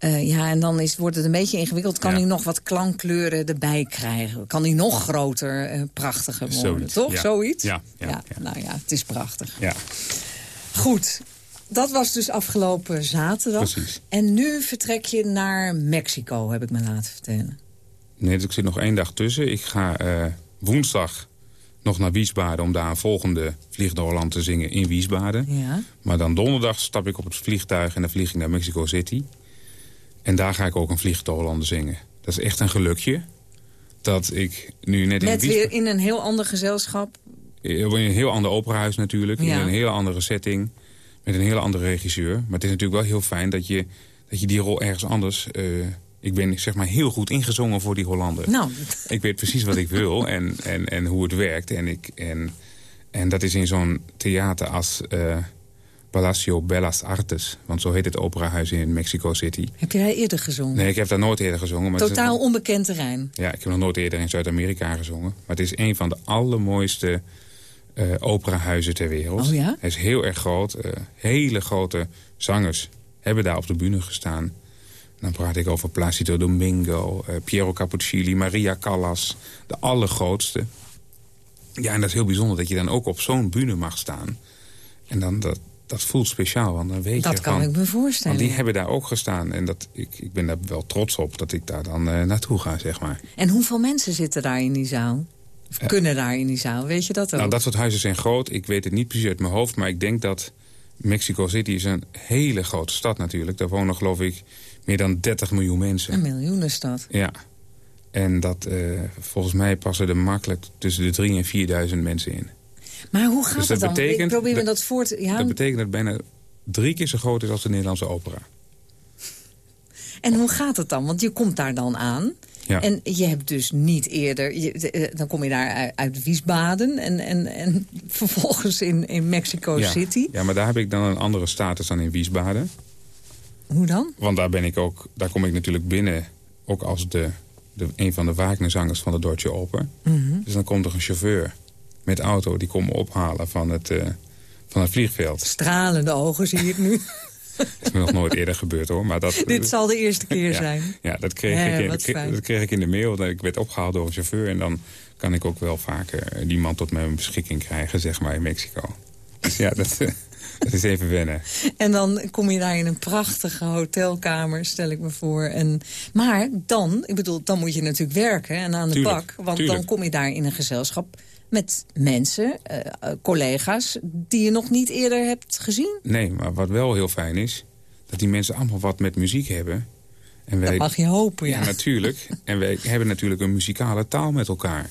eh, ja, en dan is, wordt het een beetje ingewikkeld. Kan Ja. hij nog wat klankkleuren erbij krijgen? Kan hij nog groter, eh, prachtiger worden? Zoiets, Toch? ja. Zoiets? Ja, ja. Nou ja, het is prachtig. Ja, Goed, dat was dus afgelopen zaterdag. Precies. En nu vertrek je naar Mexico, heb ik me laten vertellen. Nee, dus ik zit nog één dag tussen. Ik ga eh, woensdag nog naar Wiesbaden om daar een volgende Vlieg naar Holland te zingen in Wiesbaden. Ja. Maar dan donderdag stap ik op het vliegtuig en dan vlieg ik naar Mexico City. En daar ga ik ook een Vlieg naar Holland zingen. Dat is echt een gelukje. Dat ik nu net in Met weer in een heel ander gezelschap. In een heel ander operahuis natuurlijk. Ja. In een hele andere setting. Met een hele andere regisseur. Maar het is natuurlijk wel heel fijn dat je, dat je die rol ergens anders... eh, ik ben zeg maar heel goed ingezongen voor die Hollander. Nou, Ik weet precies wat ik wil en, en, en hoe het werkt. En, ik, en, en dat is in zo'n theater als eh, Palacio Bellas Artes. Want zo heet het operahuis in Mexico City. heb daar eerder gezongen? Nee, ik heb daar nooit eerder gezongen. Maar Totaal onbekend terrein. ja, ik heb nog nooit eerder in Zuid-Amerika gezongen. Maar het is een van de allermooiste eh operahuizen ter wereld. Oh ja? Hij is heel erg groot. eh, hele grote zangers hebben daar op de bühne gestaan. Dan praat ik over Placido Domingo, eh, Piero Cappuccilli, Maria Callas. De allergrootste. Ja, en dat is heel bijzonder dat je dan ook op zo'n bühne mag staan. En dan, dat, dat voelt speciaal, want dan weet Dat je kan van... ik me voorstellen. Want die hebben daar ook gestaan. En dat, ik, ik ben daar wel trots op dat ik daar dan eh, naartoe ga, zeg maar. En hoeveel mensen zitten daar in die zaal? Of kunnen daar in die zaal? Weet je dat ook? Nou, dat soort huizen zijn groot. Ik weet het niet precies uit mijn hoofd. Maar ik denk dat Mexico City is een hele grote stad natuurlijk. Daar wonen geloof ik meer dan 30 miljoen mensen. Een miljoenenstad. Ja. En dat, eh, volgens mij passen er makkelijk tussen de 3.000 en 4.000 mensen in. Maar hoe gaat Dus het dat dan? betekent- ik probeer me dat- voor te... Ja, Dat betekent dat het bijna drie keer zo groot is als de Nederlandse opera. En hoe gaat het dan? Want je komt daar dan aan. Ja. En je hebt dus niet eerder... Je, eh, dan kom je daar uit, Wiesbaden. En, en, en vervolgens in, in Mexico ja. City. Ja, maar daar heb ik dan een andere status dan in Wiesbaden. Hoe dan? Want daar, ben ik ook, daar kom ik natuurlijk binnen, ook als de, de, een van de Wagnerzangers van de Deutsche Oper. Mhm. Dus dan komt er een chauffeur met auto, die komt me ophalen van het, eh, van het vliegveld. Stralende ogen zie ik nu. Dat is me nog nooit eerder gebeurd hoor. Maar dat, Dit zal de eerste keer ja, zijn. Ja, dat kreeg, ik in, dat kreeg- fijn. dat kreeg ik in de mail. Dat ik werd opgehaald door een chauffeur. En dan kan ik ook wel vaker eh, die man tot mijn beschikking krijgen, zeg maar, in Mexico. Dus ja, dat, eh, dat is even wennen. En dan kom je daar in een prachtige hotelkamer, stel ik me voor. En, maar dan, ik bedoel, dan moet je natuurlijk werken en aan de Tuurlijk, bak. Want tuurlijk. dan kom je daar in een gezelschap met mensen, eh, collega's... die je nog niet eerder hebt gezien. Nee, maar wat wel heel fijn is... dat die mensen allemaal wat met muziek hebben. En Dat mag je hopen, ja. Ja, natuurlijk. En wij hebben natuurlijk een muzikale taal met elkaar.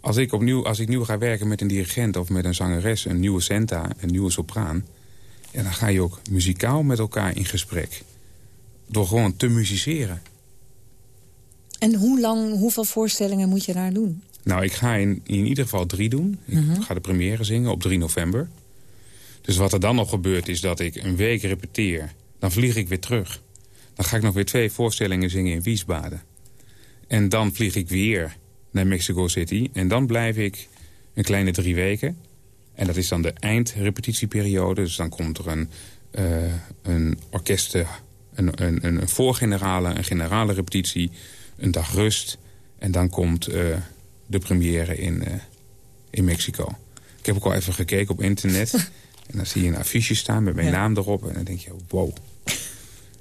als ik, opnieuw, als ik nieuw ga werken met een dirigent of met een zangeres... een nieuwe centa, een nieuwe sopraan... Ja, dan ga je ook muzikaal met elkaar in gesprek. Door gewoon te musiceren. En hoe lang, hoeveel voorstellingen moet je daar doen? Nou, ik ga in, in ieder geval drie doen. Ik Mhm. ga de première zingen op 3 november. Dus wat er dan nog gebeurt is dat ik een week repeteer. Dan vlieg ik weer terug. Dan ga ik nog weer twee voorstellingen zingen in Wiesbaden. En dan vlieg ik weer naar Mexico City. En dan blijf ik een kleine drie weken. En dat is dan de eindrepetitieperiode. Dus dan komt er een, eh, een orkest, een, een, een voorgenerale, een generale repetitie, een dag rust. En dan komt eh, de première in, eh, in Mexico. Ik heb ook al even gekeken op internet. en dan zie je een affiche staan met mijn Ja. naam erop. En dan denk je, wow.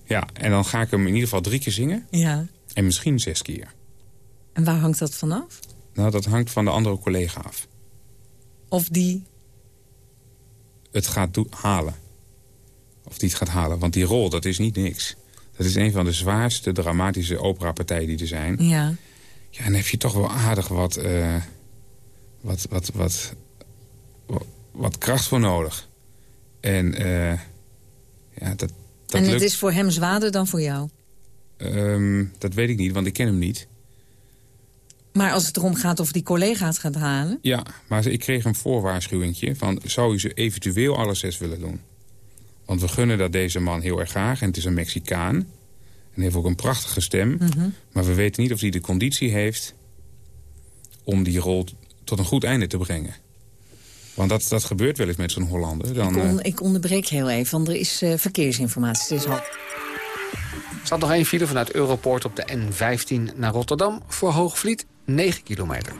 Ja, en dan ga ik hem in ieder geval drie keer zingen. Ja. En misschien zes keer. En waar hangt dat vanaf? Nou, dat hangt van de andere collega af. Of die... Het gaat halen. Of die het gaat halen. Want die rol, dat is niet niks. Dat is een van de zwaarste dramatische operapartijen die er zijn. Ja. Ja, en dan heb je toch wel aardig wat, eh, wat, wat, wat, wat, wat kracht voor nodig. En eh, ja, dat, dat en het lukt. is voor hem zwaarder dan voor jou? Ehm, dat weet ik niet, want ik ken hem niet. Maar als het erom gaat of die collega het gaat halen... Ja, maar ik kreeg een voorwaarschuwingje van... zou u ze eventueel alle zes willen doen? Want we gunnen dat deze man heel erg graag. En het is een Mexicaan. En heeft ook een prachtige stem. Mhm. Maar we weten niet of hij de conditie heeft... om die rol tot een goed einde te brengen. Want dat, dat gebeurt wel eens met zo'n Hollander. Dan, ik, eh, on- ik onderbreek heel even, want er is eh, verkeersinformatie. Het is half Er staat nog één file vanuit Europoort op de N15 naar Rotterdam. Voor Hoogvliet 9 kilometer.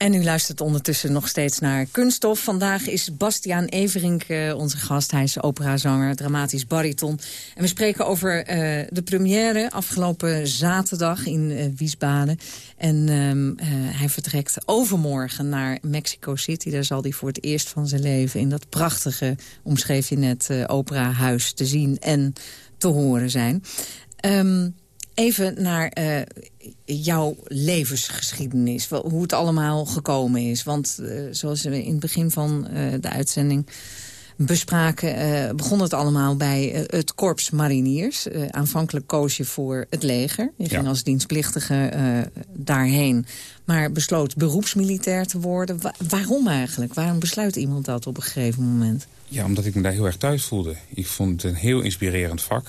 En u luistert ondertussen nog steeds naar Kunststof. Vandaag is Bastiaan Everink eh, onze gast. Hij is operazanger, dramatisch bariton. En we spreken over eh, de première afgelopen zaterdag in eh, Wiesbaden. En ehm, eh, hij vertrekt overmorgen naar Mexico City. Daar zal hij voor het eerst van zijn leven in dat prachtige, omschreef je net, operahuis te zien en te horen zijn. Ehm, Even naar eh, jouw levensgeschiedenis. Hoe het allemaal gekomen is. Want eh, zoals we in het begin van eh, de uitzending bespraken... begon het allemaal bij het Korps Mariniers. Aanvankelijk koos je voor het leger. Je ging Ja. als dienstplichtige daarheen. Maar besloot beroepsmilitair te worden. Wa- waarom eigenlijk? Waarom besluit iemand dat op een gegeven moment? Ja, omdat ik me daar heel erg thuis voelde. Ik vond het een heel inspirerend vak.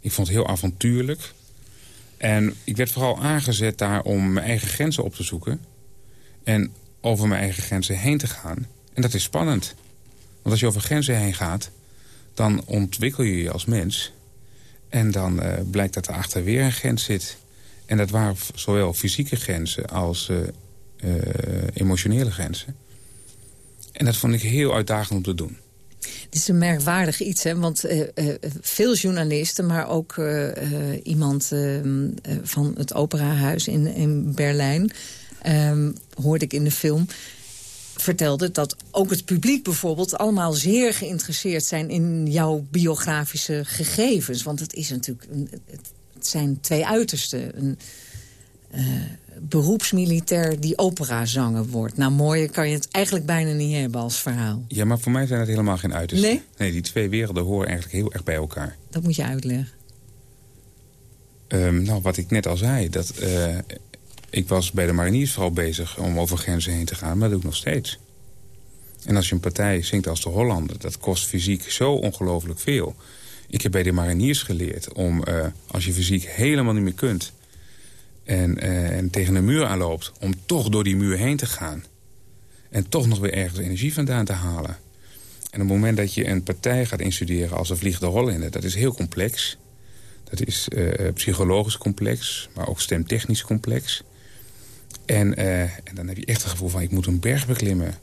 Ik vond het heel avontuurlijk. En ik werd vooral aangezet daar om mijn eigen grenzen op te zoeken. En over mijn eigen grenzen heen te gaan. En dat is spannend. Want als je over grenzen heen gaat, dan ontwikkel je je als mens. En dan eh, blijkt dat er achter weer een grens zit. En dat waren zowel fysieke grenzen als eh, eh, emotionele grenzen. En dat vond ik heel uitdagend om te doen. Het is een merkwaardig iets, hè? want eh, eh, veel journalisten... maar ook eh, iemand eh, eh, van het operahuis in, in Berlijn... eh, hoorde ik in de film vertelde dat ook het publiek bijvoorbeeld... allemaal zeer geïnteresseerd zijn in jouw biografische gegevens. Want het is natuurlijk... Een, het, zijn twee uitersten. Een beroepsmilitair die operazanger wordt. Nou, mooier kan je het eigenlijk bijna niet hebben als verhaal. Ja, maar voor mij zijn het helemaal geen uitersten. Nee? Nee, die twee werelden horen eigenlijk heel erg bij elkaar. Dat moet je uitleggen. Ehm, nou, wat ik net al zei, dat, eh, ik was bij de mariniers vooral bezig om over grenzen heen te gaan, maar dat doe ik nog steeds. En als je een partij zingt als de Hollander, dat kost fysiek zo ongelooflijk veel. Ik heb bij de mariniers geleerd om, eh, als je fysiek helemaal niet meer kunt... En, eh, en tegen een muur aanloopt, om toch door die muur heen te gaan. En toch nog weer ergens energie vandaan te halen. En op het moment dat je een partij gaat instuderen als een vliegende Hollander... dat is heel complex. Dat is eh, psychologisch complex, maar ook stemtechnisch complex. En, eh, en dan heb je echt het gevoel van, ik moet een berg beklimmen.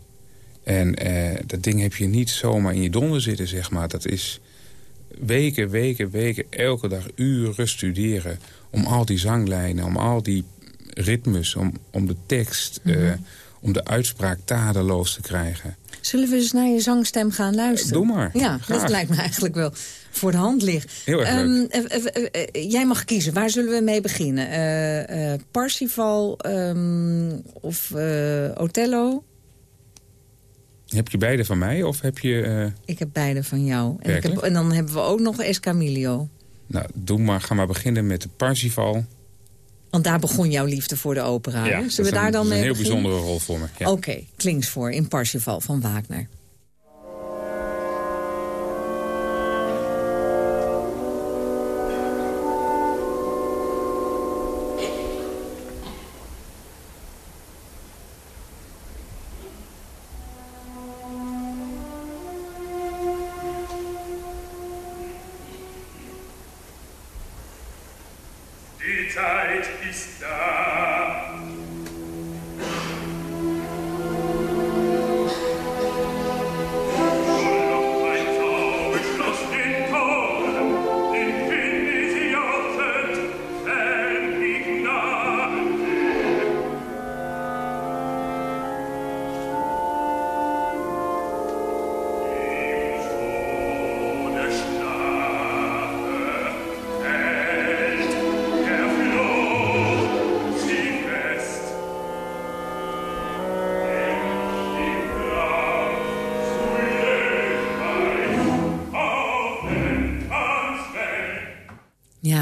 En eh, dat ding heb je niet zomaar in je donder zitten, zeg maar. Dat is weken, weken, weken, elke dag uren studeren... om al die zanglijnen, om al die ritmes, om, om de tekst... eh, om de uitspraak tadeloos te krijgen. Zullen we eens naar je zangstem gaan luisteren? Doe maar, Ja, graag. dat lijkt me eigenlijk wel, voor de hand ligt. Heel erg. Ehm, eh, eh, eh, jij mag kiezen. Waar zullen we mee beginnen? Eh, eh, Parsifal ehm, of eh, Othello? Heb je beide van mij of heb je... eh, Ik heb beide van jou. En, ik heb, en dan hebben we ook nog Escamillo. Nou, doe maar, ga maar beginnen met de Parsifal. Want daar begon jouw liefde voor de opera. is Zullen we daar een- dan mee een heel beginnen? bijzondere rol voor me. Ja. Oké, klinks voor in Parsifal van Wagner.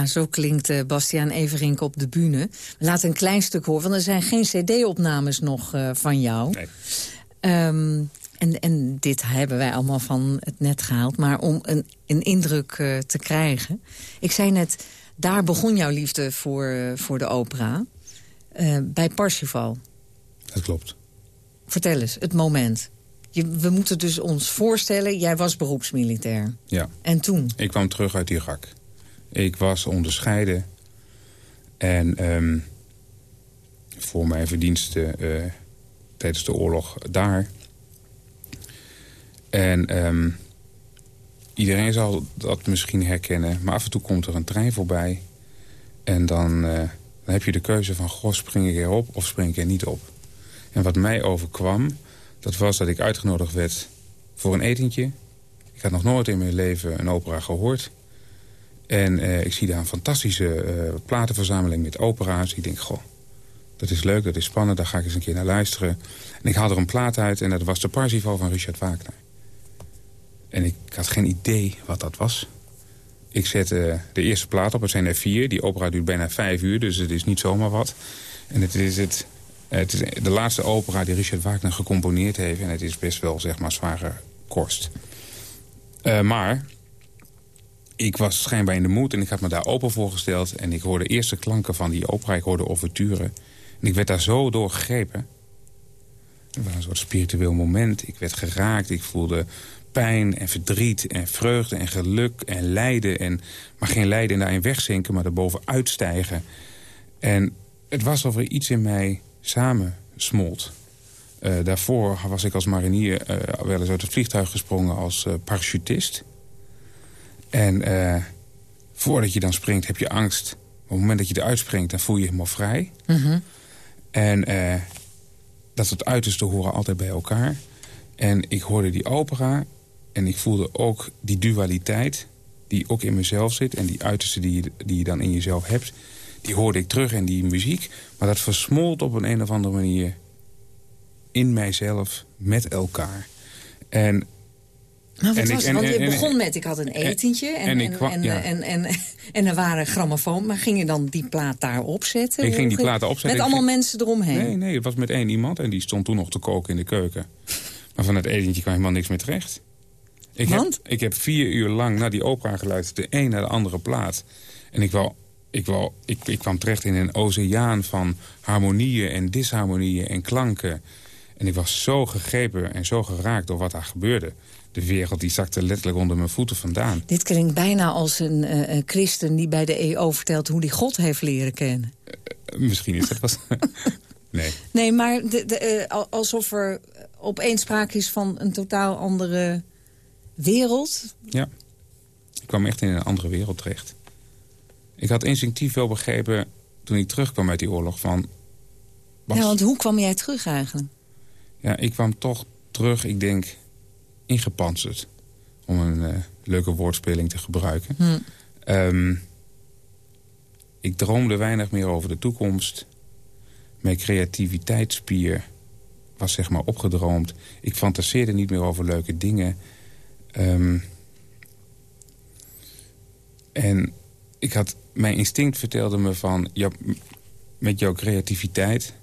Ja, zo klinkt eh, Bastiaan Everink op de bühne. We laten een klein stuk horen, want er zijn geen cd-opnames nog eh, van jou. Nee. Ehm, en, en dit hebben wij allemaal van het net gehaald. Maar om een, een indruk eh, te krijgen... Ik zei net, daar begon jouw liefde voor, eh, voor de opera. Eh, bij Parsifal. Dat klopt. Vertel eens, het moment. Je, we moeten dus ons voorstellen, jij was beroepsmilitair. Ja. En toen? Ik kwam terug uit Irak. Ik was onderscheiden. En ehm, voor mijn verdiensten eh, tijdens de oorlog daar. En ehm, iedereen zal dat misschien herkennen. Maar af en toe komt er een trein voorbij. En dan, eh, dan heb je de keuze van... goh, spring ik erop of spring ik er niet op? En wat mij overkwam, dat was dat ik uitgenodigd werd voor een etentje. Ik had nog nooit in mijn leven een opera gehoord. En eh, ik zie daar een fantastische eh, platenverzameling met opera's. Ik denk, goh, dat is leuk, dat is spannend, daar ga ik eens een keer naar luisteren. En ik haal er een plaat uit en dat was de Parsifal van Richard Wagner. En ik had geen idee wat dat was. Ik zet eh, de eerste plaat op, het zijn er vier. Die opera duurt bijna vijf uur, dus het is niet zomaar wat. En het is, het, het de laatste opera die Richard Wagner gecomponeerd heeft. En het is best wel, zeg maar, zware korst. Maar ik was schijnbaar in de moed en ik had me daar open voorgesteld. En ik hoorde de eerste klanken van die opera, ik hoorde overturen. En ik werd daar zo door gegrepen. Het was een soort spiritueel moment. Ik werd geraakt, ik voelde pijn en verdriet en vreugde en geluk en lijden. En, maar geen lijden en daarin wegzinken, maar erboven uitstijgen. En het was alsof er iets in mij samen smolt. Eh, daarvoor was ik als marinier eh, wel eens uit het vliegtuig gesprongen als eh, parachutist. En eh, voordat je dan springt heb je angst. Op het moment dat je eruit springt, dan voel je je helemaal vrij. En eh, dat soort uitersten horen altijd bij elkaar. En ik hoorde die opera en ik voelde ook die dualiteit... die ook in mezelf zit en die uitersten die je, die je dan in jezelf hebt... die hoorde ik terug in die muziek. Maar dat versmolt op een, een of andere manier in mijzelf met elkaar. En Maar wat En ik- en- Want je en- begon met, ik had een etentje en, en kwam- en, ja. en, er waren grammofoon. Maar ging je dan die plaat daar opzetten? Ik ging die opzetten. Met allemaal ging- mensen eromheen? Nee, nee, het was met één iemand en die stond toen nog te koken in de keuken. Maar van het etentje kwam helemaal niks meer terecht. Ik Want? Heb, ik heb vier uur lang naar die opera geluisterd, de een naar de andere plaat. En ik, wou, ik, wou, ik, ik kwam terecht in een oceaan van harmonieën en disharmonieën en klanken. En ik was zo gegrepen en zo geraakt door wat daar gebeurde. De wereld die zakte letterlijk onder mijn voeten vandaan. Dit klinkt bijna als een eh, een christen die bij de EO vertelt hoe die God heeft leren kennen. Eh, Misschien is dat wat... nee. Nee, maar de, de, eh, al- alsof er opeens sprake is van een totaal andere wereld. Ja. Ik kwam echt in een andere wereld terecht. Ik had instinctief wel begrepen, toen ik terugkwam uit die oorlog, van... Bas, Ja, want hoe kwam jij terug eigenlijk? ja, ik kwam toch terug, ik denk, ingepantserd. Om een eh, leuke woordspeling te gebruiken. Hm. Ehm, ik droomde weinig meer over de toekomst. Mijn creativiteitsspier was zeg maar opgedroomd. Ik fantaseerde niet meer over leuke dingen. Ehm, en ik had, mijn instinct vertelde me van... Ja, met jouw creativiteit,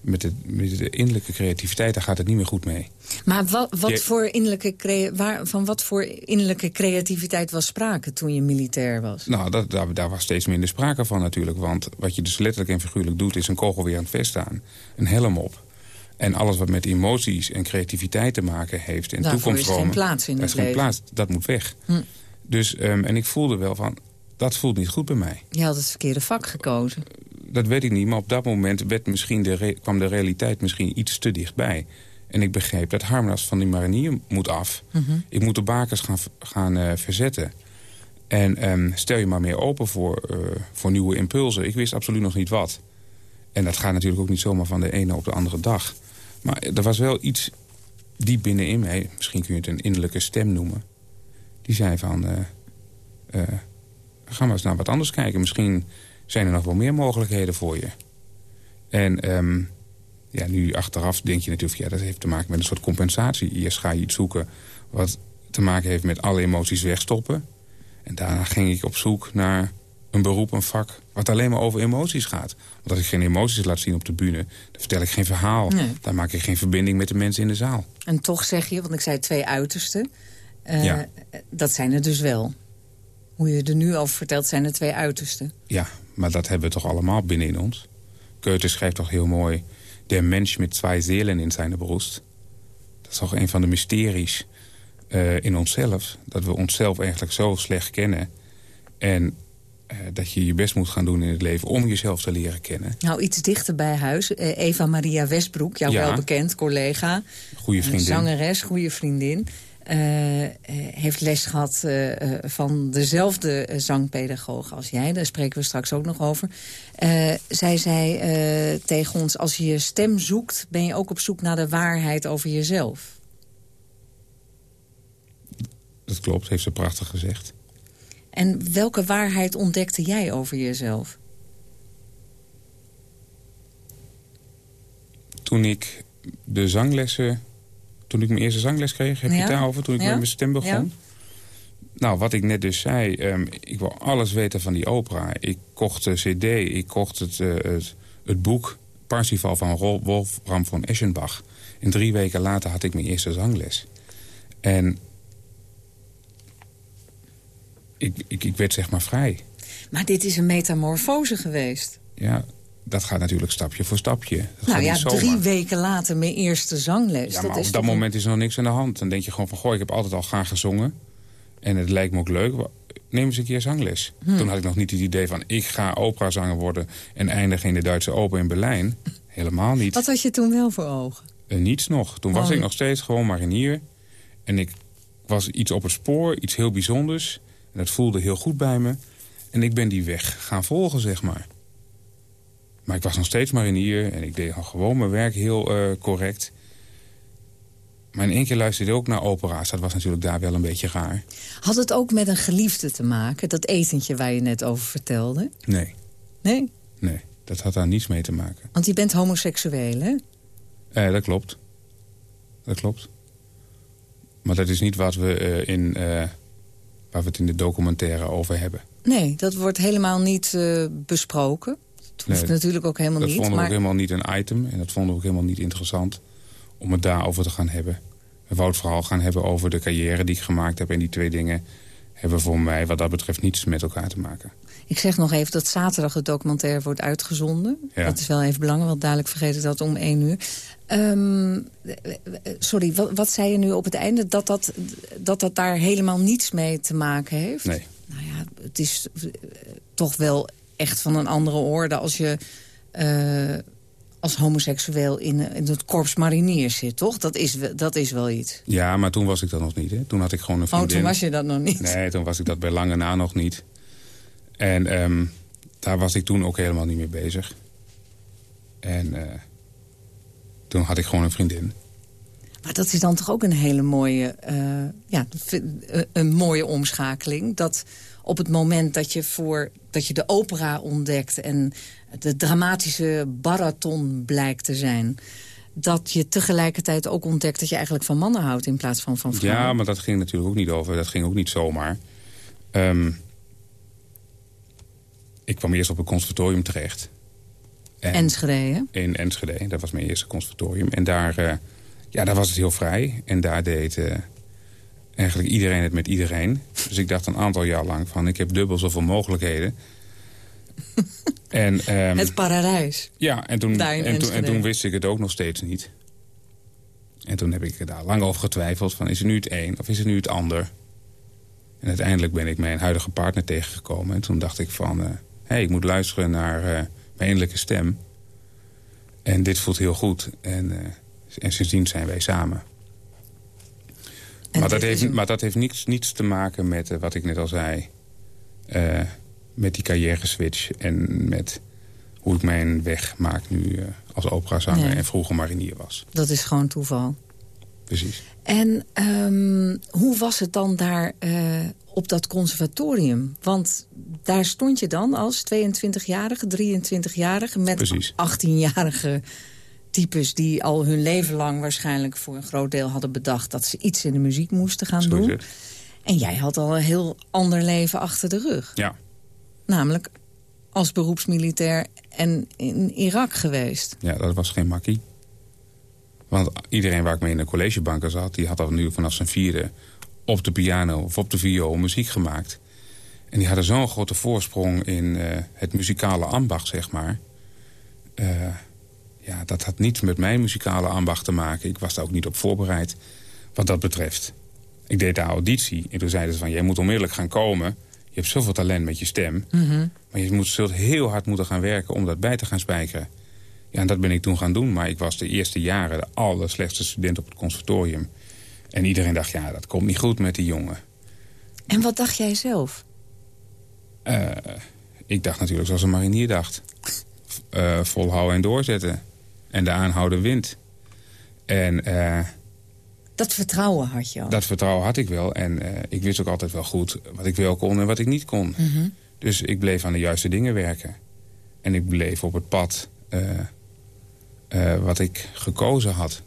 met de, met de innerlijke creativiteit... daar gaat het niet meer goed mee. Maar wat, wat Je- voor innerlijke waar, van wat voor innerlijke creativiteit was sprake toen je militair was? Nou, dat, daar, daar was steeds minder sprake van natuurlijk. Want wat je dus letterlijk en figuurlijk doet... is een kogel weer aan het vest staan, een helm op. En alles wat met emoties en creativiteit te maken heeft... en Daarvoor is geen plaats in daar het is geen leven. plaats, dat moet weg. Hm. Dus, ehm, en ik voelde wel van, dat voelt niet goed bij mij. Je had het verkeerde vak gekozen. Dat weet ik niet, maar op dat moment werd misschien de kwam de realiteit misschien iets te dichtbij. En ik begreep dat Harmlas van die marinier moet af. Mhm. Ik moet de bakers gaan, gaan eh, verzetten. En ehm, stel je maar meer open voor, eh, voor nieuwe impulsen. Ik wist absoluut nog niet wat. En dat gaat natuurlijk ook niet zomaar van de ene op de andere dag. Maar er was wel iets diep binnenin mij, misschien kun je het een innerlijke stem noemen... die zei van, eh eh, ga maar eens naar wat anders kijken. Misschien zijn er nog wel meer mogelijkheden voor je. En ehm, ja, nu achteraf denk je natuurlijk... ja, dat heeft te maken met een soort compensatie. Eerst ga je iets zoeken wat te maken heeft met alle emoties wegstoppen. En daarna ging ik op zoek naar een beroep, een vak... wat alleen maar over emoties gaat. Want als ik geen emoties laat zien op de bühne... dan vertel ik geen verhaal. Nee. Dan maak ik geen verbinding met de mensen in de zaal. En toch zeg je, want ik zei twee uitersten. eh, Ja. Dat zijn er dus wel. Hoe je er nu over vertelt, zijn er twee uitersten. Ja, maar dat hebben we toch allemaal binnenin ons. Goethe schrijft toch heel mooi... Der mens met twee zielen in zijn broest. Dat is toch een van de mysteries eh, in onszelf. Dat we onszelf eigenlijk zo slecht kennen. En eh, dat je je best moet gaan doen in het leven om jezelf te leren kennen. Nou, iets dichter bij huis. eh, Eva Maria Westbroek, jou Ja. wel bekend, collega. Goeie eh, vriendin. Zangeres, goede vriendin. Eh, eh, heeft les gehad eh, van dezelfde zangpedagoog als jij. Daar spreken we straks ook nog over. Zij zei tegen ons, als je je stem zoekt... ben je ook op zoek naar de waarheid over jezelf. Dat klopt, heeft ze prachtig gezegd. En welke waarheid ontdekte jij over jezelf? Toen ik de zanglessen... Toen ik mijn eerste zangles kreeg, heb je het daarover? Toen ik met mijn stem begon? Ja. Nou, wat ik net dus zei, ehm, ik wil alles weten van die opera. Ik kocht de cd, ik kocht het, eh, het, het boek Parsifal van Wolfram von Eschenbach. En drie weken later had ik mijn eerste zangles. En ik, ik, ik werd zeg maar vrij. Maar dit is een metamorfose geweest. Ja, dat gaat natuurlijk stapje voor stapje. Dat nou ja, drie weken later mijn eerste zangles. Ja, maar op dat moment is er nog niks aan de hand. Dan denk je gewoon van, goh, ik heb altijd al graag gezongen. En het lijkt me ook leuk. Neem eens een keer zangles. Hm. Toen had ik nog niet het idee van, ik ga operazanger worden... en eindigen in de Duitse Oper in Berlijn. Helemaal niet. Wat had je toen wel voor ogen? Eh, niets nog. Toen was Oh. ik nog steeds gewoon marinier. En ik was iets op het spoor, iets heel bijzonders. En dat voelde heel goed bij me. En ik ben die weg gaan volgen, zeg maar. Maar ik was nog steeds marinier en ik deed gewoon mijn werk heel eh, correct. Maar in één keer luisterde ik ook naar opera's. Dat was natuurlijk daar wel een beetje raar. Had het ook met een geliefde te maken? Dat etentje waar je net over vertelde? Nee, Nee? nee, dat had daar niets mee te maken. Want je bent homoseksueel, hè? Eh, dat klopt. Dat klopt. Maar dat is niet wat we, eh, in, eh, waar we het in de documentaire over hebben. Nee, dat wordt helemaal niet besproken. Het hoeft Nee, natuurlijk ook helemaal dat niet. vonden we maar ook helemaal niet een item. En dat vonden we ook helemaal niet interessant om het daarover te gaan hebben. We wouden het vooral gaan hebben over de carrière die ik gemaakt heb. En die twee dingen hebben voor mij wat dat betreft niets met elkaar te maken. ik zeg nog even dat zaterdag de documentaire wordt uitgezonden. Ja. Dat is wel even belangrijk, want dadelijk vergeten dat om één uur. Ehm, eh, eh, sorry, wat, wat zei je nu op het einde? Dat dat, dat dat daar helemaal niets mee te maken heeft? Nee. Nou ja, het is eh, toch wel echt van een andere orde als je eh, als homoseksueel in, eh, in het korps mariniers zit, toch? Dat is, wel- dat is wel iets. Ja, maar toen was ik dat nog niet. Hè. Toen had ik gewoon een Oh, vriendin. toen was je dat nog niet. Nee, toen was ik dat bij lange na nog niet. En ehm, daar was ik toen ook helemaal niet mee bezig. En eh, toen had ik gewoon een vriendin. Maar dat is dan toch ook een hele mooie, uh, ja, een mooie omschakeling. Dat op het moment dat je, voor, dat je de opera ontdekt... en de dramatische baraton blijkt te zijn dat je tegelijkertijd ook ontdekt dat je eigenlijk van mannen houdt... in plaats van van vrouwen. Ja, maar dat ging natuurlijk ook niet over. Dat ging ook niet zomaar. Um, ik kwam eerst op een conservatorium terecht. En Enschede, In Enschede, dat was mijn eerste conservatorium. En daar, uh, ja, daar was het heel vrij. En daar deed uh, eigenlijk iedereen het met iedereen. Dus ik dacht een aantal jaar lang van... ik heb dubbel zoveel mogelijkheden. en, um, het paradijs. Ja, en toen, en, toen, en toen wist ik het ook nog steeds niet. En toen heb ik daar lang over getwijfeld... van is het nu het een of is het nu het ander? En uiteindelijk ben ik mijn huidige partner tegengekomen. En toen dacht ik van... Uh, hey, ik moet luisteren naar uh, mijn innerlijke stem. En dit voelt heel goed. En, uh, en sindsdien zijn wij samen. Maar dat, heeft, maar dat heeft niets, niets te maken met wat ik net al zei met die carrière switch en met hoe ik mijn weg maak nu uh, als operazanger en vroeger marinier was. Dat is gewoon toeval. Precies. En um, hoe was het dan daar op dat conservatorium? Want daar stond je dan als 22-jarige, 23-jarige... met 18-jarige types die al hun leven lang waarschijnlijk voor een groot deel hadden bedacht... dat ze iets in de muziek moesten gaan Zo doen. En jij had al een heel ander leven achter de rug. Ja. Namelijk als beroepsmilitair en in Irak geweest. Ja, dat was geen makkie. Want iedereen waar ik mee in de collegebanken zat... die had al nu vanaf zijn vierde op de piano of op de viool muziek gemaakt. En die hadden zo'n grote voorsprong in uh, het muzikale ambacht, zeg maar. Uh, ja, dat had niets met mijn muzikale ambacht te maken. Ik was daar ook niet op voorbereid wat dat betreft. Ik deed de auditie en toen zeiden ze van... jij moet onmiddellijk gaan komen je hebt zoveel talent met je stem. Mhm. Maar je moet, zult heel hard moeten gaan werken om dat bij te gaan spijkeren. Ja, en dat ben ik toen gaan doen. Maar ik was de eerste jaren de allerslechtste student op het conservatorium. En iedereen dacht, ja, dat komt niet goed met die jongen. En wat dacht jij zelf? Uh, ik dacht natuurlijk zoals een marinier dacht. Uh, volhouden en doorzetten. En de aanhouden wint. En uh, dat vertrouwen had je al? Dat vertrouwen had ik wel. En uh, ik wist ook altijd wel goed wat ik wel kon en wat ik niet kon. Mm -hmm. Dus ik bleef aan de juiste dingen werken. En ik bleef op het pad uh, uh, wat ik gekozen had.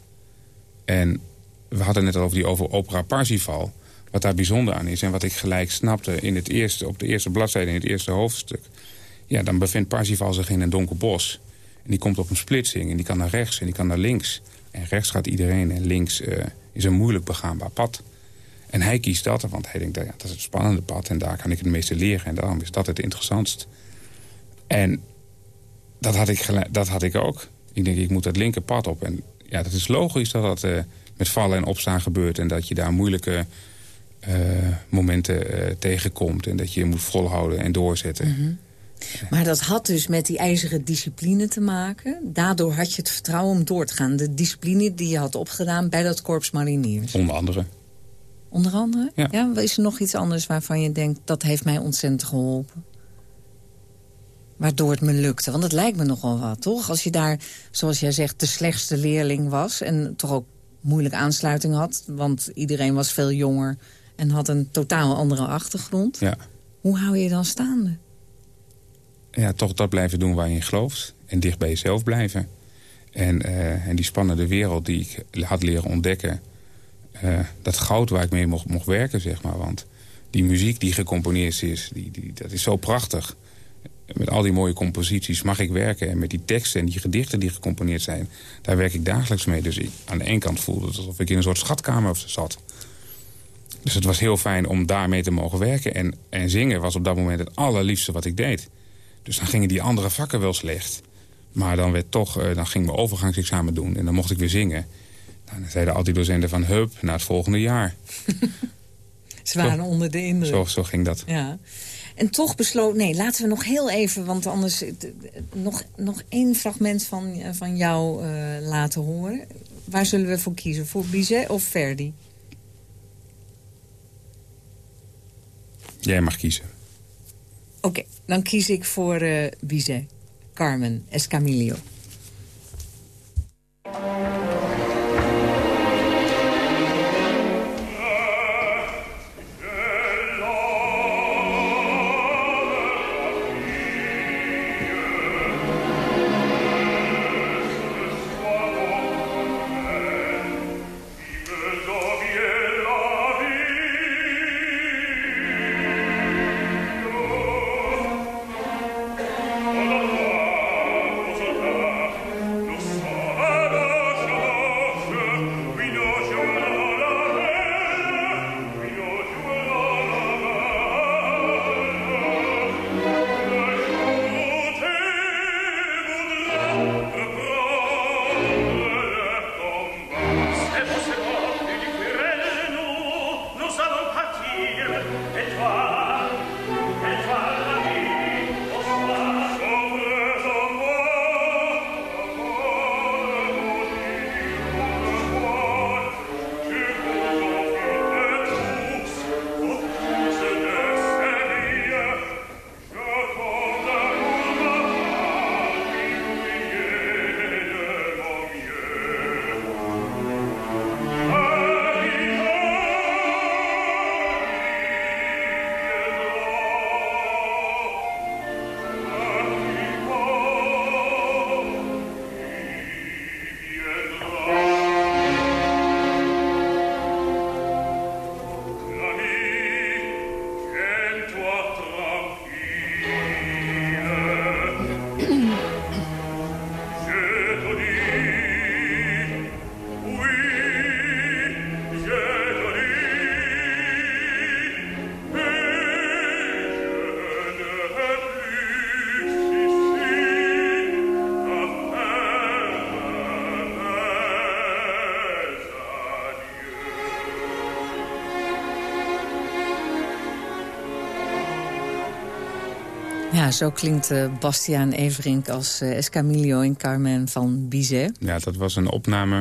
En we hadden net al over die over opera Parsifal. Wat daar bijzonder aan is en wat ik gelijk snapte in het eerste, op de eerste bladzijde... in het eerste hoofdstuk. Ja, dan bevindt Parsifal zich in een donker bos. En die komt op een splitsing en die kan naar rechts en die kan naar links. En rechts gaat iedereen en links is een moeilijk begaanbaar pad. En hij kiest dat, want hij denkt, dat is het spannende pad... en daar kan ik het meeste leren en daarom is dat het interessantst. En dat had ik, dat had ik ook. Ik denk, ik moet dat linker pad op. En ja, dat is logisch dat dat uh, met vallen en opstaan gebeurt... en dat je daar moeilijke uh, momenten tegenkomt... en dat je moet volhouden en doorzetten. -hmm. Maar dat had dus met die ijzeren discipline te maken. Daardoor had je het vertrouwen om door te gaan. De discipline die je had opgedaan bij dat korps mariniers. Onder andere. Onder andere? Ja. ja. Is er nog iets anders waarvan je denkt... dat heeft mij ontzettend geholpen? Waardoor het me lukte. Want het lijkt me nogal wat, toch? Als je daar, zoals jij zegt, de slechtste leerling was... en toch ook moeilijk aansluiting had... want iedereen was veel jonger en had een totaal andere achtergrond. Ja. Hoe hou je dan staande? Ja, toch dat blijven doen waar je in gelooft. En dicht bij jezelf blijven. En, uh, en die spannende wereld die ik had leren ontdekken... Uh, dat goud waar ik mee mocht, mocht werken, zeg maar. Want die muziek die gecomponeerd is, die, die, dat is zo prachtig. Met al die mooie composities mag ik werken. En met die teksten en die gedichten die gecomponeerd zijn... daar werk ik dagelijks mee. Dus ik, aan de ene kant voelde het alsof ik in een soort schatkamer zat. Dus het was heel fijn om daarmee te mogen werken. En, en zingen was op dat moment het allerliefste wat ik deed. Dus dan gingen die andere vakken wel slecht. Maar dan, werd toch, uh, dan ging mijn overgangsexamen doen en dan mocht ik weer zingen. Nou, dan zeiden al die docenten van hup, naar het volgende jaar. Ze waren zo, onder de indruk. Zo, zo ging dat. Ja. En toch besloot... Nee, laten we nog heel even... want anders nog, nog één fragment van, eh, van jou uh, laten horen. Waar zullen we voor kiezen? Voor Bizet of Verdi? Jij mag kiezen. Oké, dan kies ik voor uh, Bizet. Carmen Escamillo. Ja, zo klinkt uh, Bastiaan Everink als uh, Escamillo in Carmen van Bizet. Ja, dat was een opname,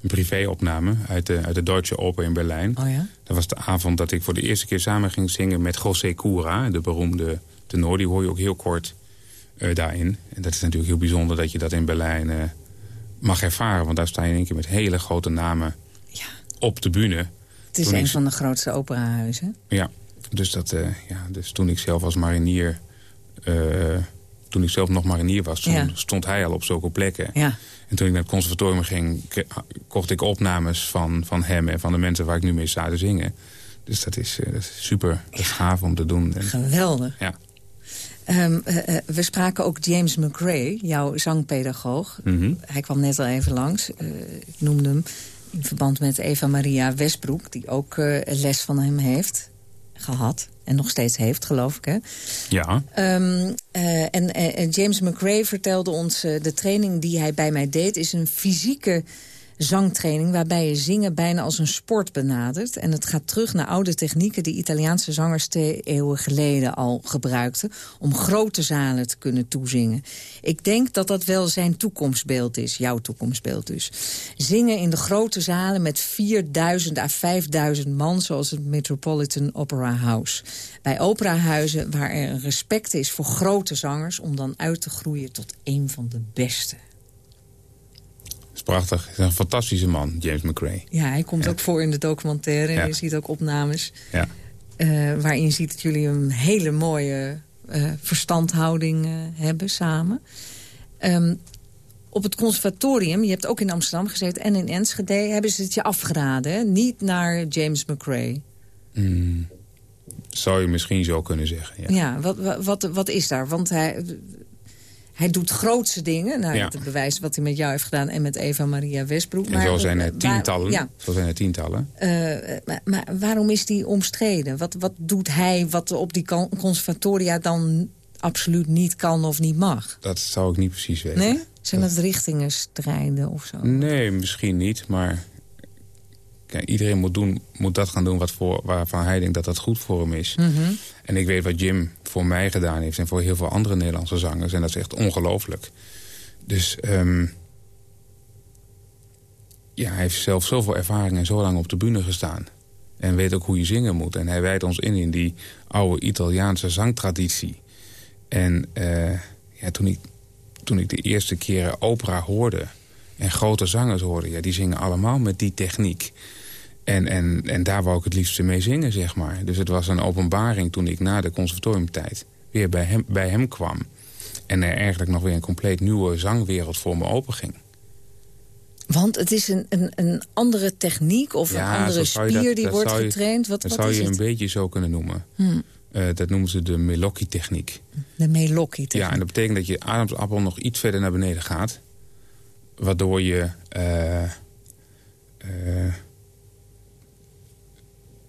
een privéopname uit de, uit de Deutsche Oper in Berlijn. Oh ja? Dat was de avond dat ik voor de eerste keer samen ging zingen met José Cura, de beroemde tenor. Die hoor je ook heel kort uh, daarin. En dat is natuurlijk heel bijzonder dat je dat in Berlijn mag ervaren. Want daar sta je in één keer met hele grote namen ja. op de bühne. Het is Toen een ik- van de grootste operahuizen. Ja, dus, dat, eh, ja, dus toen ik zelf als marinier... eh, toen ik zelf nog marinier was, toen Ja. stond hij al op zulke plekken. Ja. En toen ik naar het conservatorium ging, kocht ik opnames van, van hem... en van de mensen waar ik nu mee sta te zingen. Dus dat is, eh, dat is super. Dat is gaaf om te doen. En, Geweldig. ja. Ehm, eh, we spraken ook James McRae, jouw zangpedagoog. Mhm. Hij kwam net al even langs. Ik noemde hem in verband met Eva Maria Westbroek... die ook les van hem heeft gehad. En nog steeds heeft, geloof ik, hè? ja. Ehm, eh, en eh, en James McRae vertelde ons... eh, de training die hij bij mij deed is een fysieke zangtraining... waarbij je zingen bijna als een sport benadert. En het gaat terug naar oude technieken... die Italiaanse zangers twee eeuwen geleden al gebruikten... om grote zalen te kunnen toezingen. Ik denk dat dat wel zijn toekomstbeeld is, jouw toekomstbeeld dus. Zingen in de grote zalen met 4000 à 5000 man... zoals het Metropolitan Opera House. Bij operahuizen waar er respect is voor grote zangers... om dan uit te groeien tot een van de beste. Prachtig. Hij is een fantastische man, James McRae. Ja, hij komt ook voor in de documentaire. Ja. En je ziet ook opnames Ja. eh, waarin je ziet dat jullie een hele mooie eh, verstandhouding eh, hebben samen. Ehm, op het conservatorium, je hebt ook in Amsterdam gezeten en in Enschede... hebben ze het je afgeraden, hè? niet naar James McRae. Mm, zou je misschien zo kunnen zeggen. Ja. Ja, wat, wat, wat, wat is daar? Want hij, hij doet grootse dingen. Nou, Ja. te bewijzen wat hij met jou heeft gedaan en met Eva Maria Westbroek. En Maar, zo zijn er waar- tientallen. ja, Zo zijn er tientallen. Eh, maar, maar waarom is die omstreden? Wat, wat doet hij wat op die conservatoria dan absoluut niet kan of niet mag? Dat zou ik niet precies weten. Nee? Zijn dat richtingen strijden of zo? Nee, misschien niet, maar iedereen moet, doen, moet dat gaan doen wat voor, waarvan hij denkt dat dat goed voor hem is. Mhm. En ik weet wat Jim voor mij gedaan heeft en voor heel veel andere Nederlandse zangers. En dat is echt ongelooflijk. Dus ehm, ja, hij heeft zelf zoveel ervaring en zo lang op de bühne gestaan. En weet ook hoe je zingen moet. En hij wijdt ons in in die oude Italiaanse zangtraditie. En eh, ja, toen, ik, toen ik de eerste keren opera hoorde... en grote zangers hoorde, ja, die zingen allemaal met die techniek. En, en, en daar wou ik het liefste mee zingen, zeg maar. Dus het was een openbaring toen ik na de conservatoriumtijd... weer bij hem, bij hem kwam. En er eigenlijk nog weer een compleet nieuwe zangwereld voor me openging. Want het is een, een, een andere techniek of Ja, een andere spier dat- die dat wordt je- getraind. Wat, dat wat zou je het? een beetje zo kunnen noemen. Hm, Eh, dat noemen ze de Melocchi-techniek. de melocchi Ja, en dat betekent dat je ademsappel nog iets verder naar beneden gaat. Waardoor je eh, eh,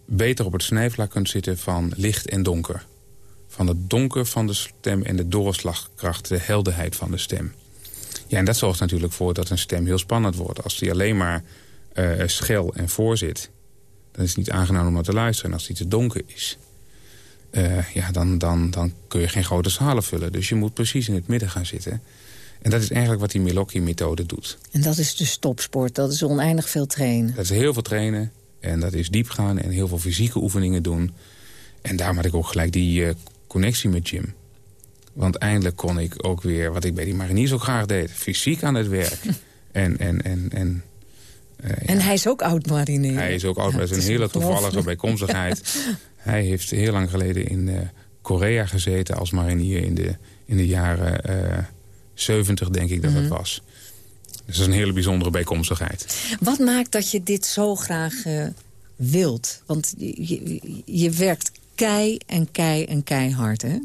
beter op het snijvlak kunt zitten van licht en donker. Van het donker van de stem en de doorslagkracht, de helderheid van de stem. Ja, en dat zorgt natuurlijk voor dat een stem heel spannend wordt. Als die alleen maar eh, schel en voor zit, dan is het niet aangenaam om naar te luisteren. En als die te donker is, eh, ja, dan, dan, dan kun je geen grote zalen vullen. Dus je moet precies in het midden gaan zitten. En dat is eigenlijk wat die Milwaukee-methode doet. En dat is de topsport. Dat is oneindig veel trainen. Dat is heel veel trainen en dat is diep gaan en heel veel fysieke oefeningen doen. En daarom had ik ook gelijk die eh, connectie met Jim. Want eindelijk kon ik ook weer, wat ik bij die mariniers ook graag deed... fysiek aan het werk. en, en, en, en, eh, ja. En hij is ook oud-marinier. Hij is ook oud, maar Ja, het is het een hele toevallige bijkomstigheid. Hij heeft heel lang geleden in eh, Korea gezeten als marinier... in de, in de jaren eh 70, denk ik dat Mhm. dat was. Dus dat is een hele bijzondere bijkomstigheid. Wat maakt dat je dit zo graag eh, wilt? Want je, je, werkt kei en kei en keihard, hè?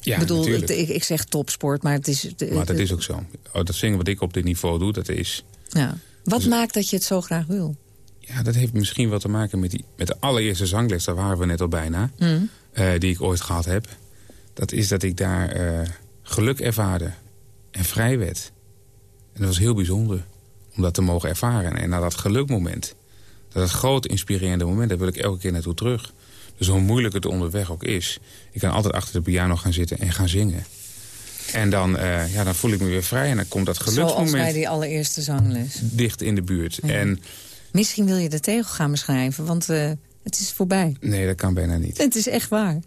Ja, ik bedoel, ik, ik zeg topsport, maar het is... Maar dat is ook zo. Oh, dat zingen wat ik op dit niveau doe, dat is... Ja. Wat Dus- maakt dat je het zo graag wil? Ja, dat heeft misschien wat te maken met, die, met de allereerste zangles. Daar waren we net al bijna. Mm. eh, die ik ooit gehad heb. Dat is dat ik daar eh, geluk ervaarde. En vrij werd. En dat was heel bijzonder. Om dat te mogen ervaren. En na dat gelukmoment. Dat grote inspirerende moment. Daar wil ik elke keer naartoe terug. Dus hoe moeilijk het onderweg ook is... ik kan altijd achter de piano gaan zitten en gaan zingen. En dan, uh, ja, dan voel ik me weer vrij en dan komt dat geluksmoment... Zoals bij die allereerste zangles. Dicht in de buurt. En, Misschien wil je de tegel gaan beschrijven, want uh, het is voorbij. Nee, dat kan bijna niet. Het is echt waar.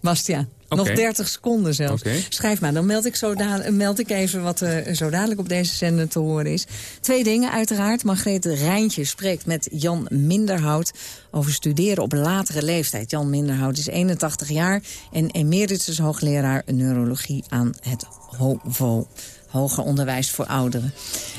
Bastiaan. Okay. Nog 30 seconden zelfs. Okay. Schrijf maar, dan meld ik, zo meld ik even wat uh, zo dadelijk op deze zender te horen is. Twee dingen uiteraard. Margreet Rijntje spreekt met Jan Minderhout over studeren op latere leeftijd. Jan Minderhout is 81 jaar en emeritus hoogleraar neurologie aan het HOVO. Hoger onderwijs voor ouderen.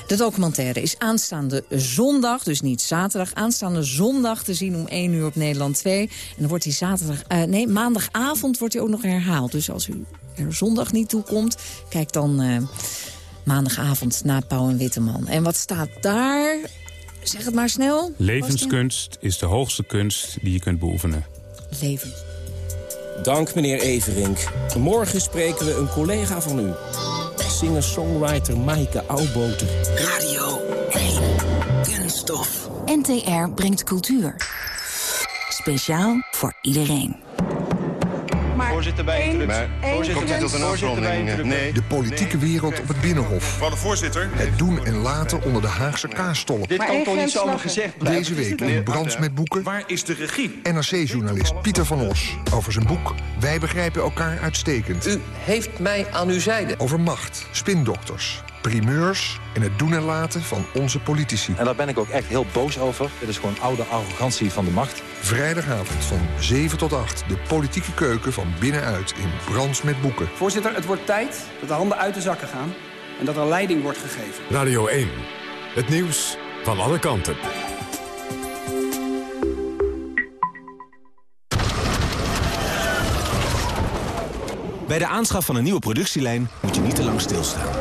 De documentaire is aanstaande zondag, dus niet zaterdag... aanstaande zondag te zien om 1 uur op Nederland 2. En dan wordt die zaterdag, uh, nee, maandagavond wordt hij ook nog herhaald. Dus als u er zondag niet toe komt, kijk dan uh, maandagavond naar Pauw en Witteman. En wat staat daar? Zeg het maar snel. Levenskunst is de hoogste kunst die je kunt beoefenen. Leven. Dank, meneer Everink. Morgen spreken we een collega van u singer-songwriter Maaike Oudboter. Radio 1. Kunststof. NTR brengt cultuur. Speciaal voor iedereen. Voorzitter bij interruptie. Voorzitter bij interruptie. Nee. De politieke wereld op het Binnenhof. Mevrouw de voorzitter. Het doen en laten onder de Haagse kaarstollen. Dit kan toch niet zomaar gezegd blijven? Deze week in Brands met Boeken. Waar is de regie? NRC-journalist Pieter van Os. Over zijn boek Wij begrijpen elkaar uitstekend. U heeft mij aan uw zijde. Over macht, spindokters, primeurs en het doen en laten van onze politici. En daar ben ik ook echt heel boos over. Dit is gewoon oude arrogantie van de macht. Vrijdagavond van 7 tot 8. De politieke keuken van binnenuit in Brands met Boeken. Voorzitter, het wordt tijd dat de handen uit de zakken gaan... en dat er leiding wordt gegeven. Radio 1. Het nieuws van alle kanten. Bij de aanschaf van een nieuwe productielijn moet je niet te lang stilstaan.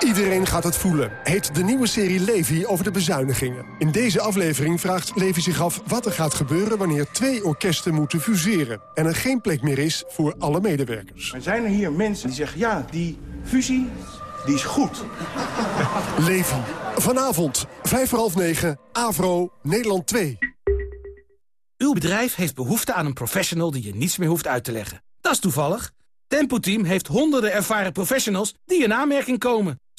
Iedereen gaat het voelen. Heet de nieuwe serie Levi over de bezuinigingen. In deze aflevering vraagt Levi zich af wat er gaat gebeuren... wanneer twee orkesten moeten fuseren. En er geen plek meer is voor alle medewerkers. Er zijn er hier mensen die zeggen... ja, die fusie, die is goed. Levi. Vanavond, vijf voor half negen, Avro, Nederland 2. Uw bedrijf heeft behoefte aan een professional die je niets meer hoeft uit te leggen. Dat is toevallig. Tempo Team heeft honderden ervaren professionals die in aanmerking komen.